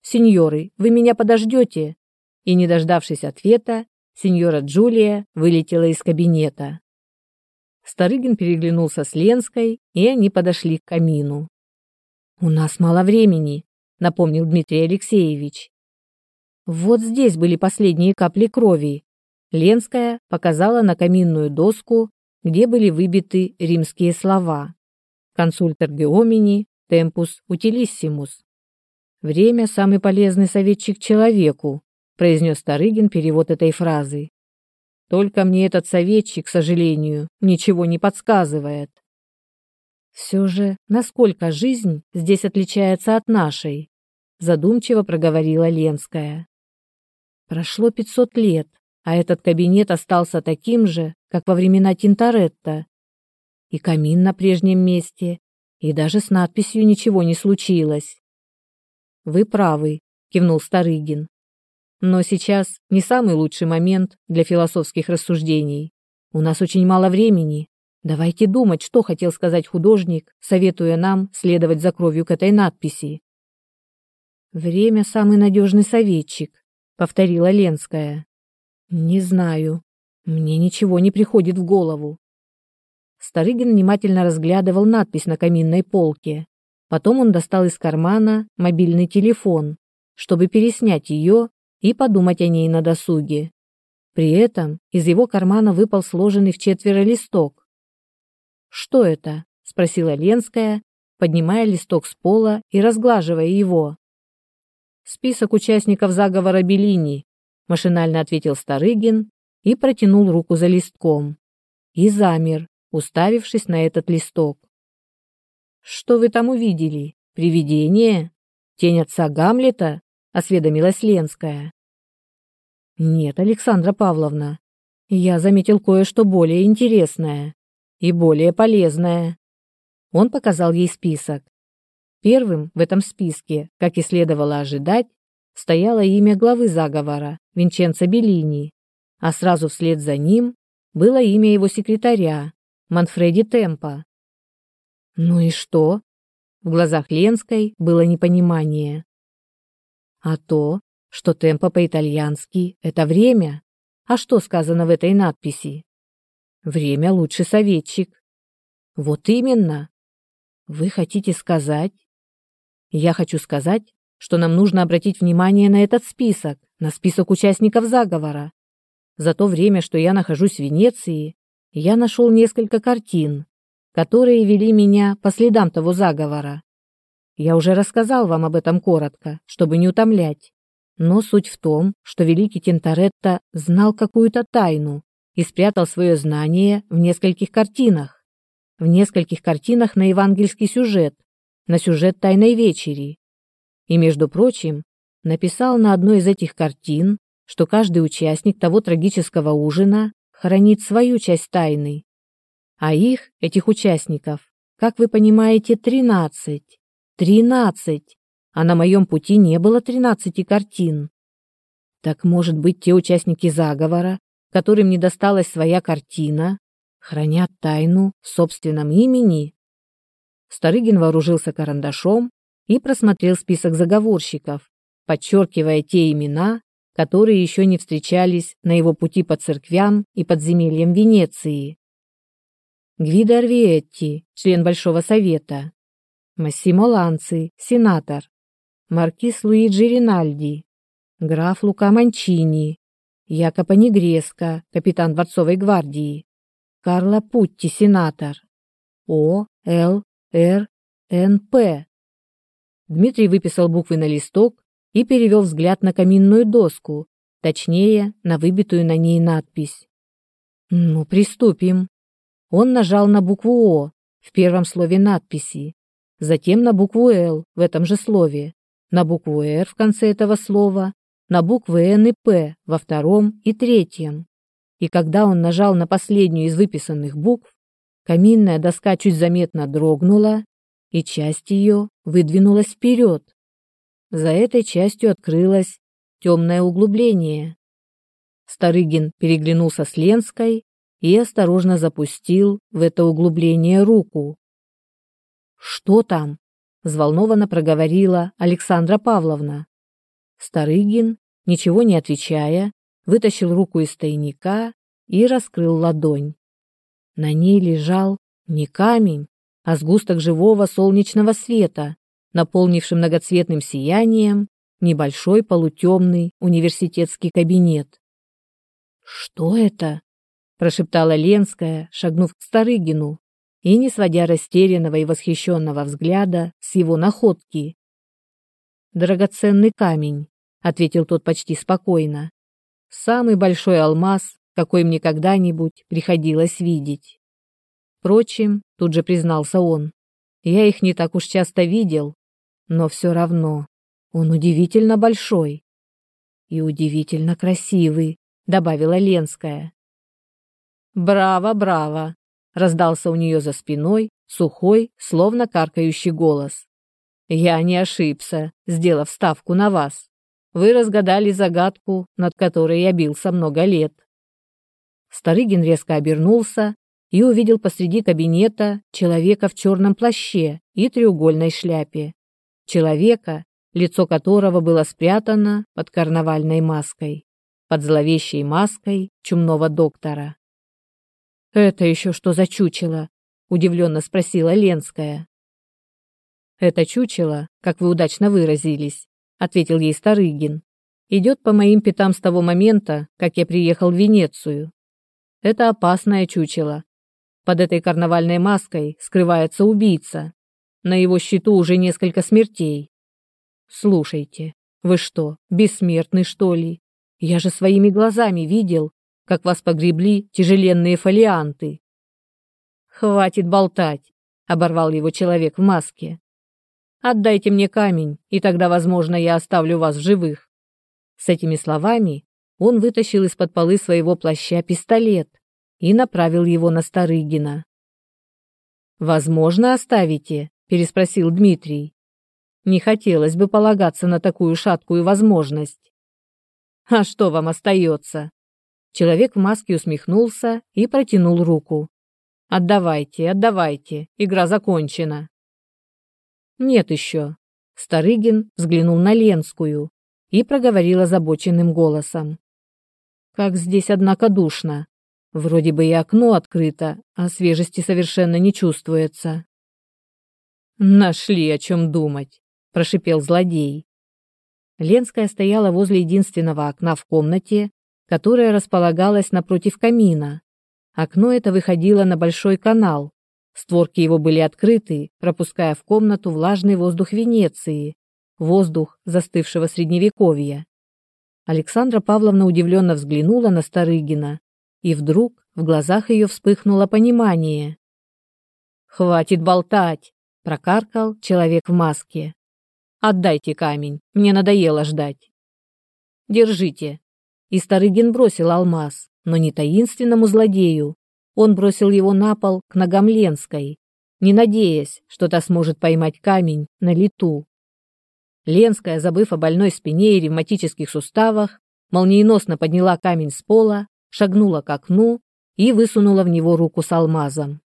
Сеньоры, вы меня подождете?» И, не дождавшись ответа, Сеньора Джулия вылетела из кабинета. Старыгин переглянулся с Ленской, и они подошли к камину. «У нас мало времени», — напомнил Дмитрий Алексеевич. «Вот здесь были последние капли крови». Ленская показала на каминную доску, где были выбиты римские слова. «Консультер Геомини, темпус утилиссимус». Время – самый полезный советчик человеку, произнес Старыгин перевод этой фразы. Только мне этот советчик, к сожалению, ничего не подсказывает. Все же, насколько жизнь здесь отличается от нашей? Задумчиво проговорила Ленская. Прошло пятьсот лет, а этот кабинет остался таким же, как во времена Тинторетта. И камин на прежнем месте, и даже с надписью ничего не случилось. Вы правы, кивнул Старыгин. Но сейчас не самый лучший момент для философских рассуждений. У нас очень мало времени. Давайте думать, что хотел сказать художник, советуя нам следовать за кровью к этой надписи. «Время – самый надежный советчик», – повторила Ленская. «Не знаю. Мне ничего не приходит в голову». Старыгин внимательно разглядывал надпись на каминной полке. Потом он достал из кармана мобильный телефон, чтобы переснять ее и подумать о ней на досуге. При этом из его кармана выпал сложенный в четверо листок. «Что это?» – спросила Ленская, поднимая листок с пола и разглаживая его. «Список участников заговора Беллини», – машинально ответил Старыгин и протянул руку за листком. И замер, уставившись на этот листок. «Что вы там увидели? Привидение? Тень отца Гамлета?» – осведомилась Ленская. Нет, Александра Павловна, я заметил кое-что более интересное и более полезное. Он показал ей список. Первым в этом списке, как и следовало ожидать, стояло имя главы заговора, Винченцо Беллини, а сразу вслед за ним было имя его секретаря, Манфреди Темпа. Ну и что? В глазах Ленской было непонимание. А то, что темпо по-итальянски – это время. А что сказано в этой надписи? Время лучший советчик. Вот именно. Вы хотите сказать? Я хочу сказать, что нам нужно обратить внимание на этот список, на список участников заговора. За то время, что я нахожусь в Венеции, я нашел несколько картин. которые вели меня по следам того заговора. Я уже рассказал вам об этом коротко, чтобы не утомлять. Но суть в том, что великий Тинторетто знал какую-то тайну и спрятал свое знание в нескольких картинах. В нескольких картинах на евангельский сюжет, на сюжет Тайной вечери. И, между прочим, написал на одной из этих картин, что каждый участник того трагического ужина хранит свою часть тайны. А их, этих участников, как вы понимаете, тринадцать. Тринадцать! А на моем пути не было тринадцати картин. Так, может быть, те участники заговора, которым не досталась своя картина, хранят тайну в собственном имени? Старыгин вооружился карандашом и просмотрел список заговорщиков, подчеркивая те имена, которые еще не встречались на его пути по церквям и подземельям Венеции. Гвидо Арвиетти, член Большого Совета, Массимо Ланци, сенатор, маркиз Луиджи Ринальди, граф Лука Манчини, Якопо Негреско, капитан Дворцовой гвардии, Карло Путти, сенатор, О, Л, Р, Н, П. Дмитрий выписал буквы на листок и перевел взгляд на каминную доску, точнее, на выбитую на ней надпись. «Ну, приступим». Он нажал на букву «О» в первом слове надписи, затем на букву «Л» в этом же слове, на букву «Р» в конце этого слова, на буквы «Н» и «П» во втором и третьем. И когда он нажал на последнюю из выписанных букв, каминная доска чуть заметно дрогнула, и часть ее выдвинулась вперед. За этой частью открылось темное углубление. Старыгин переглянулся с Ленской и осторожно запустил в это углубление руку. «Что там?» – взволнованно проговорила Александра Павловна. Старыгин, ничего не отвечая, вытащил руку из тайника и раскрыл ладонь. На ней лежал не камень, а сгусток живого солнечного света, наполнивший многоцветным сиянием небольшой полутемный университетский кабинет. «Что это?» – прошептала Ленская, шагнув к Старыгину и не сводя растерянного и восхищенного взгляда с его находки. «Драгоценный камень», — ответил тот почти спокойно. «Самый большой алмаз, какой мне когда-нибудь приходилось видеть». Впрочем, тут же признался он, я их не так уж часто видел, но все равно он удивительно большой и удивительно красивый, добавила Ленская. Браво, браво, раздался у нее за спиной сухой, словно каркающий голос. Я не ошибся, сделав ставку на вас. Вы разгадали загадку, над которой я бился много лет. Старыгин резко обернулся и увидел посреди кабинета человека в черном плаще и треугольной шляпе человека, лицо которого было спрятано под карнавальной маской, под зловещей маской чумного доктора. «Это еще что за чучело?» – удивленно спросила Ленская. «Это чучело, как вы удачно выразились», – ответил ей Старыгин. «Идет по моим пятам с того момента, как я приехал в Венецию. Это опасное чучело. Под этой карнавальной маской скрывается убийца, на его счету уже несколько смертей. Слушайте, вы что, бессмертный, что ли? Я же своими глазами видел, как вас погребли тяжеленные фолианты. Хватит болтать, оборвал его человек в маске. Отдайте мне камень, и тогда, возможно, я оставлю вас в живых. С этими словами он вытащил из-под полы своего плаща пистолет и направил его на Старыгина. «Возможно, оставите?» переспросил Дмитрий. Не хотелось бы полагаться на такую шаткую возможность. А что вам остается? Человек в маске усмехнулся и протянул руку. Отдавайте, отдавайте, игра закончена. Нет еще. Старыгин взглянул на Ленскую и проговорил озабоченным голосом. Как здесь, однако, душно. Вроде бы и окно открыто, а свежести совершенно не чувствуется. Нашли о чем думать, прошипел злодей. Ленская стояла возле единственного окна в комнате, которое располагалось напротив камина. Окно это выходило на большой канал, Створки его были открыты, пропуская в комнату влажный воздух Венеции, воздух застывшего средневековья. Александра Павловна удивленно взглянула на Старыгина, и вдруг в глазах ее вспыхнуло понимание. «Хватит болтать!» – прокаркал человек в маске. «Отдайте камень, мне надоело ждать». «Держите». И Старыгин бросил алмаз, но не таинственному злодею, он бросил его на пол к ногам Ленской, не надеясь, что та сможет поймать камень на лету. Ленская, забыв о больной спине и ревматических суставах, молниеносно подняла камень с пола, шагнула к окну и высунула в него руку с алмазом.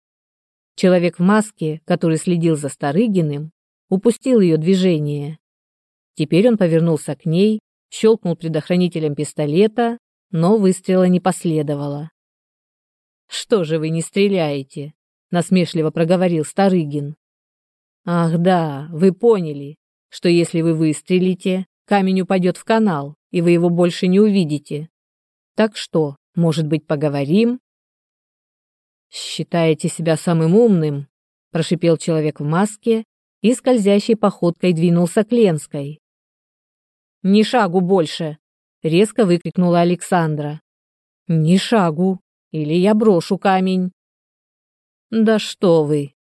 Человек в маске, который следил за Старыгиным, упустил ее движение. Теперь он повернулся к ней, щелкнул предохранителем пистолета, но выстрела не последовало. Что же вы не стреляете? насмешливо проговорил Старыгин. Ах, да, вы поняли, что если вы выстрелите, камень упадет в канал, и вы его больше не увидите. Так что, может быть, поговорим? Считаете себя самым умным? прошипел человек в маске и скользящей походкой двинулся к Ленской. Ни шагу больше, резко выкрикнула Александра. Ни шагу, или я брошу камень. Да что вы!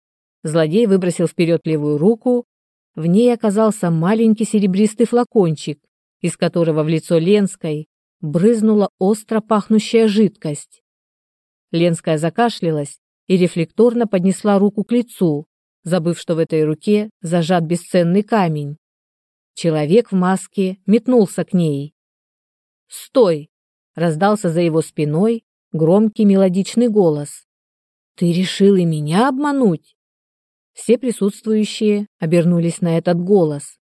Злодей выбросил вперед левую руку. В ней оказался маленький серебристый флакончик, из которого в лицо Ленской брызнула остро пахнущая жидкость. Ленская закашлялась и рефлекторно поднесла руку к лицу, забыв, что в этой руке зажат бесценный камень. Человек в маске метнулся к ней. «Стой!» — раздался за его спиной громкий мелодичный голос. «Ты решил и меня обмануть?» Все присутствующие обернулись на этот голос.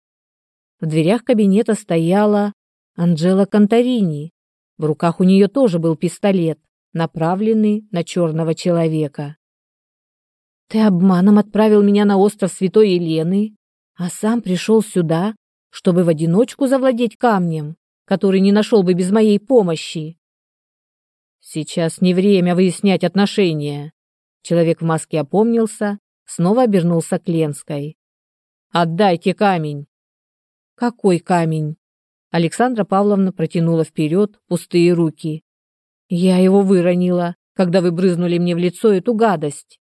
В дверях кабинета стояла Анжела Конторини. В руках у нее тоже был пистолет, направленный на черного человека. «Ты обманом отправил меня на остров Святой Елены, а сам пришел сюда, чтобы в одиночку завладеть камнем, который не нашел бы без моей помощи. Сейчас не время выяснять отношения. Человек в маске опомнился, снова обернулся к Ленской. Отдайте камень. Какой камень? Александра Павловна протянула вперед пустые руки. Я его выронила, когда вы брызнули мне в лицо эту гадость.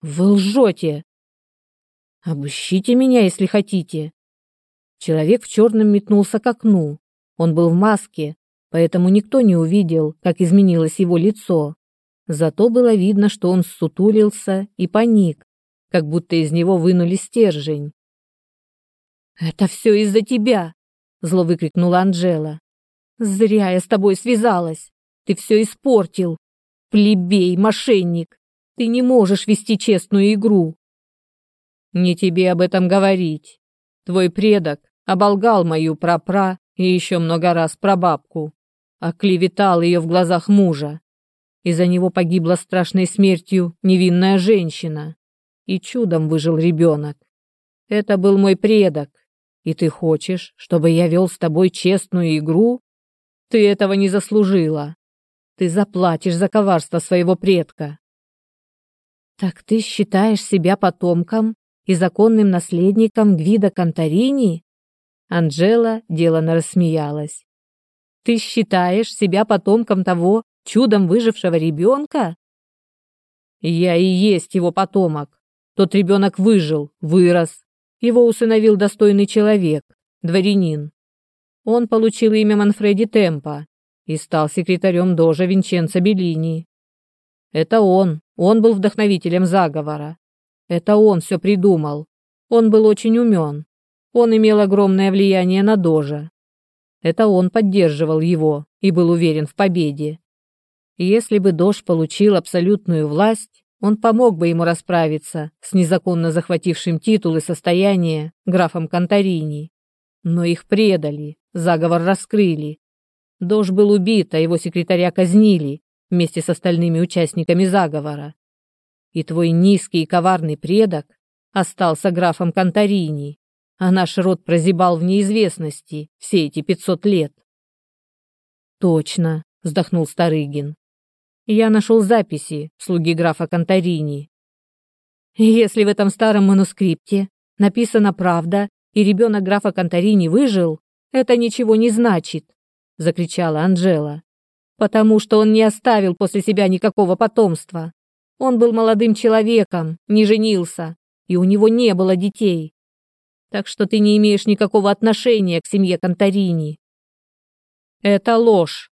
Вы лжете. Обыщите меня, если хотите. Человек в черном метнулся к окну. Он был в маске, поэтому никто не увидел, как изменилось его лицо. Зато было видно, что он сутулился и паник, как будто из него вынули стержень. «Это все из-за тебя!» — зло выкрикнула Анжела. «Зря я с тобой связалась! Ты все испортил! Плебей, мошенник! Ты не можешь вести честную игру!» «Не тебе об этом говорить. Твой предок оболгал мою прапра и еще много раз прабабку оклеветал ее в глазах мужа. Из-за него погибла страшной смертью невинная женщина. И чудом выжил ребенок. Это был мой предок. И ты хочешь, чтобы я вел с тобой честную игру? Ты этого не заслужила. Ты заплатишь за коварство своего предка. Так ты считаешь себя потомком и законным наследником Гвида Конторини? Анжела делано рассмеялась. Ты считаешь себя потомком того чудом выжившего ребенка? Я и есть его потомок. Тот ребенок выжил, вырос. Его усыновил достойный человек, дворянин. Он получил имя Манфреди Темпа и стал секретарем дожа Винченцо Беллини. Это он, он был вдохновителем заговора. Это он все придумал. Он был очень умен. Он имел огромное влияние на дожа. Это он поддерживал его и был уверен в победе. Если бы Дож получил абсолютную власть, он помог бы ему расправиться с незаконно захватившим титул и состояние графом Конторини. Но их предали, заговор раскрыли. Дож был убит, а его секретаря казнили вместе с остальными участниками заговора. И твой низкий и коварный предок остался графом Конторини а наш род прозябал в неизвестности все эти пятьсот лет. Точно, вздохнул Старыгин. Я нашел записи слуги графа Конторини. Если в этом старом манускрипте написана правда, и ребенок графа Конторини выжил, это ничего не значит, закричала Анжела. Потому что он не оставил после себя никакого потомства. Он был молодым человеком, не женился, и у него не было детей. Так что ты не имеешь никакого отношения к семье Конторини. Это ложь.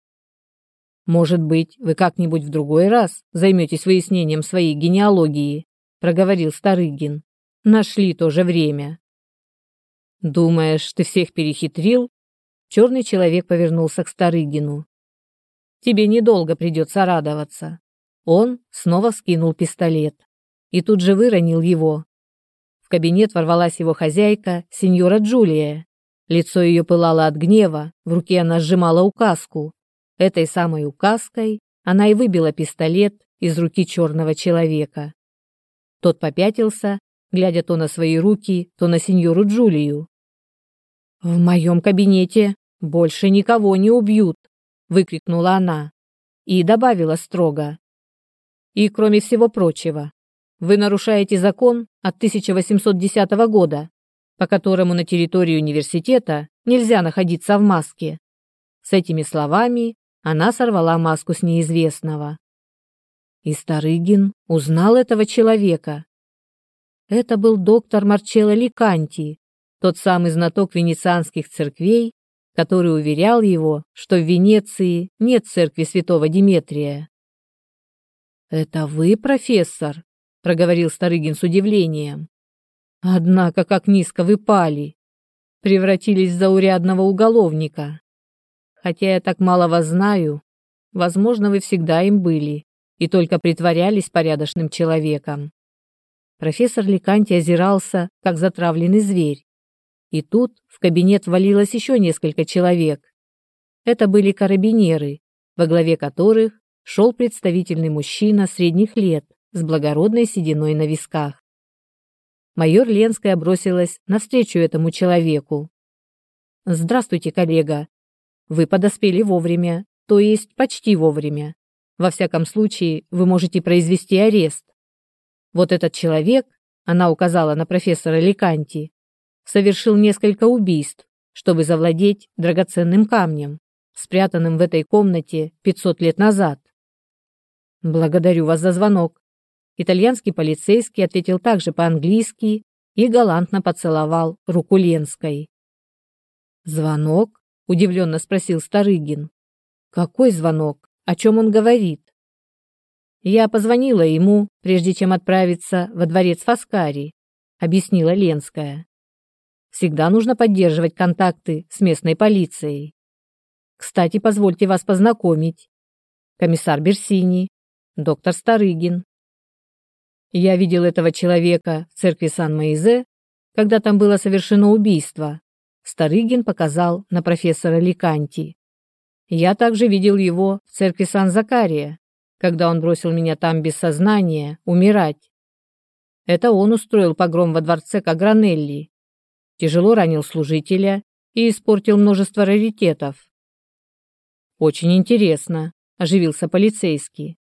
Может быть, вы как-нибудь в другой раз займетесь выяснением своей генеалогии, проговорил Старыгин. Нашли то же время. Думаешь, ты всех перехитрил? Черный человек повернулся к Старыгину. Тебе недолго придется радоваться. Он снова скинул пистолет и тут же выронил его. В кабинет ворвалась его хозяйка, сеньора Джулия. Лицо ее пылало от гнева, в руке она сжимала указку. Этой самой указкой она и выбила пистолет из руки черного человека. Тот попятился, глядя то на свои руки, то на сеньору Джулию. «В моем кабинете больше никого не убьют!» — выкрикнула она и добавила строго. «И кроме всего прочего, вы нарушаете закон от 1810 года, по которому на территории университета нельзя находиться в маске». С этими словами она сорвала маску с неизвестного. И Старыгин узнал этого человека. Это был доктор Марчелло Ликанти, тот самый знаток венецианских церквей, который уверял его, что в Венеции нет церкви святого Диметрия. «Это вы, профессор?» — проговорил Старыгин с удивлением. «Однако, как низко вы пали! Превратились в заурядного уголовника. Хотя я так мало вас знаю, возможно, вы всегда им были и только притворялись порядочным человеком». Профессор Ликанти озирался, как затравленный зверь. И тут в кабинет валилось еще несколько человек. Это были карабинеры, во главе которых шел представительный мужчина средних лет с благородной сединой на висках. Майор Ленская бросилась навстречу этому человеку. «Здравствуйте, коллега. Вы подоспели вовремя, то есть почти вовремя. Во всяком случае, вы можете произвести арест. Вот этот человек, она указала на профессора Ликанти, совершил несколько убийств, чтобы завладеть драгоценным камнем, спрятанным в этой комнате 500 лет назад. Благодарю вас за звонок. Итальянский полицейский ответил также по-английски и галантно поцеловал руку Ленской. Звонок? удивленно спросил Старыгин. Какой звонок? О чем он говорит? Я позвонила ему, прежде чем отправиться во дворец Фаскари, объяснила Ленская. Всегда нужно поддерживать контакты с местной полицией. Кстати, позвольте вас познакомить. Комиссар Берсини, доктор Старыгин. Я видел этого человека в церкви Сан-Моизе, когда там было совершено убийство. Старыгин показал на профессора Ликанти. Я также видел его в церкви Сан-Закария, когда он бросил меня там без сознания умирать. Это он устроил погром во дворце Кагранелли тяжело ранил служителя и испортил множество раритетов. Очень интересно, оживился полицейский.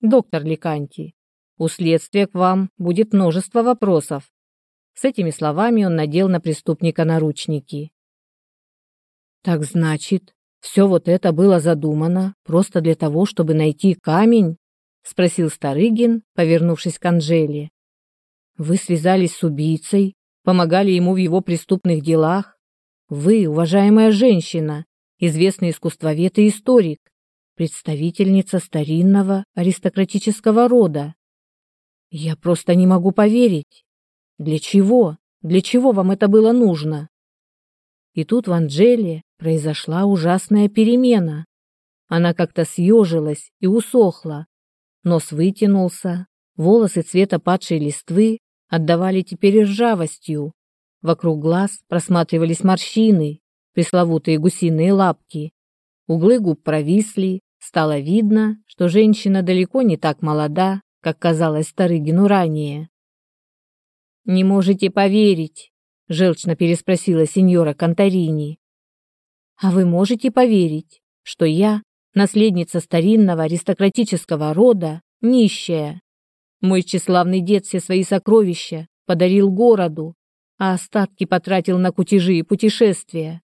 Доктор Ликанти, у следствия к вам будет множество вопросов. С этими словами он надел на преступника наручники. Так значит, все вот это было задумано просто для того, чтобы найти камень? спросил Старыгин, повернувшись к Анжеле. Вы связались с убийцей помогали ему в его преступных делах. Вы, уважаемая женщина, известный искусствовед и историк, представительница старинного аристократического рода. Я просто не могу поверить. Для чего? Для чего вам это было нужно? И тут в Анжеле произошла ужасная перемена. Она как-то съежилась и усохла. Нос вытянулся, волосы цвета падшей листвы отдавали теперь ржавостью. Вокруг глаз просматривались морщины, пресловутые гусиные лапки. Углы губ провисли, стало видно, что женщина далеко не так молода, как казалось Старыгину ранее. «Не можете поверить», — желчно переспросила сеньора Конторини. «А вы можете поверить, что я, наследница старинного аристократического рода, нищая, Мой тщеславный дед все свои сокровища подарил городу, а остатки потратил на кутежи и путешествия.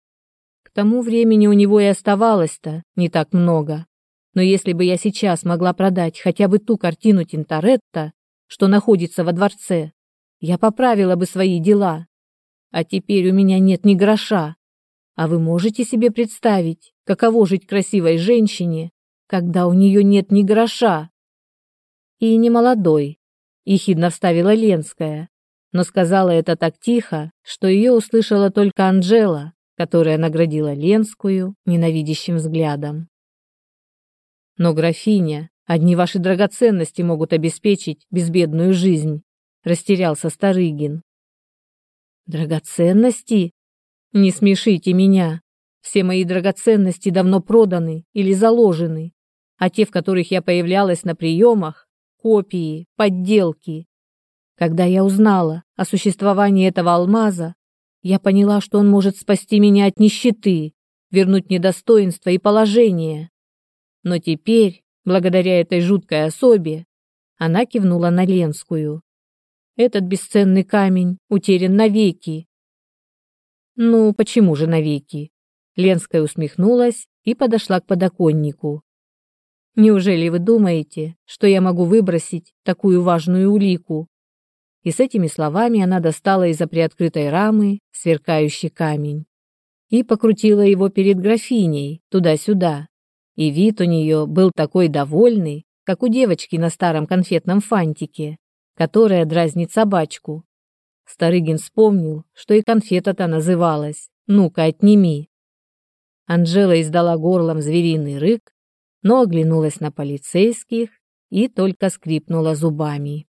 К тому времени у него и оставалось-то не так много. Но если бы я сейчас могла продать хотя бы ту картину Тинторетто, что находится во дворце, я поправила бы свои дела. А теперь у меня нет ни гроша. А вы можете себе представить, каково жить красивой женщине, когда у нее нет ни гроша? И не молодой, ехидно вставила Ленская, но сказала это так тихо, что ее услышала только Анжела, которая наградила Ленскую ненавидящим взглядом. Но, графиня, одни ваши драгоценности могут обеспечить безбедную жизнь, растерялся Старыгин. Драгоценности? Не смешите меня. Все мои драгоценности давно проданы или заложены, а те, в которых я появлялась на приемах, копии, подделки. Когда я узнала о существовании этого алмаза, я поняла, что он может спасти меня от нищеты, вернуть мне достоинство и положение. Но теперь, благодаря этой жуткой особе, она кивнула на Ленскую. Этот бесценный камень утерян навеки. Ну, почему же навеки? Ленская усмехнулась и подошла к подоконнику. Неужели вы думаете, что я могу выбросить такую важную улику? И с этими словами она достала из-за приоткрытой рамы сверкающий камень и покрутила его перед графиней туда-сюда, и вид у нее был такой довольный, как у девочки на старом конфетном фантике, которая дразнит собачку. Старыгин вспомнил, что и конфета-то называлась «Ну-ка, отними». Анжела издала горлом звериный рык, но оглянулась на полицейских и только скрипнула зубами.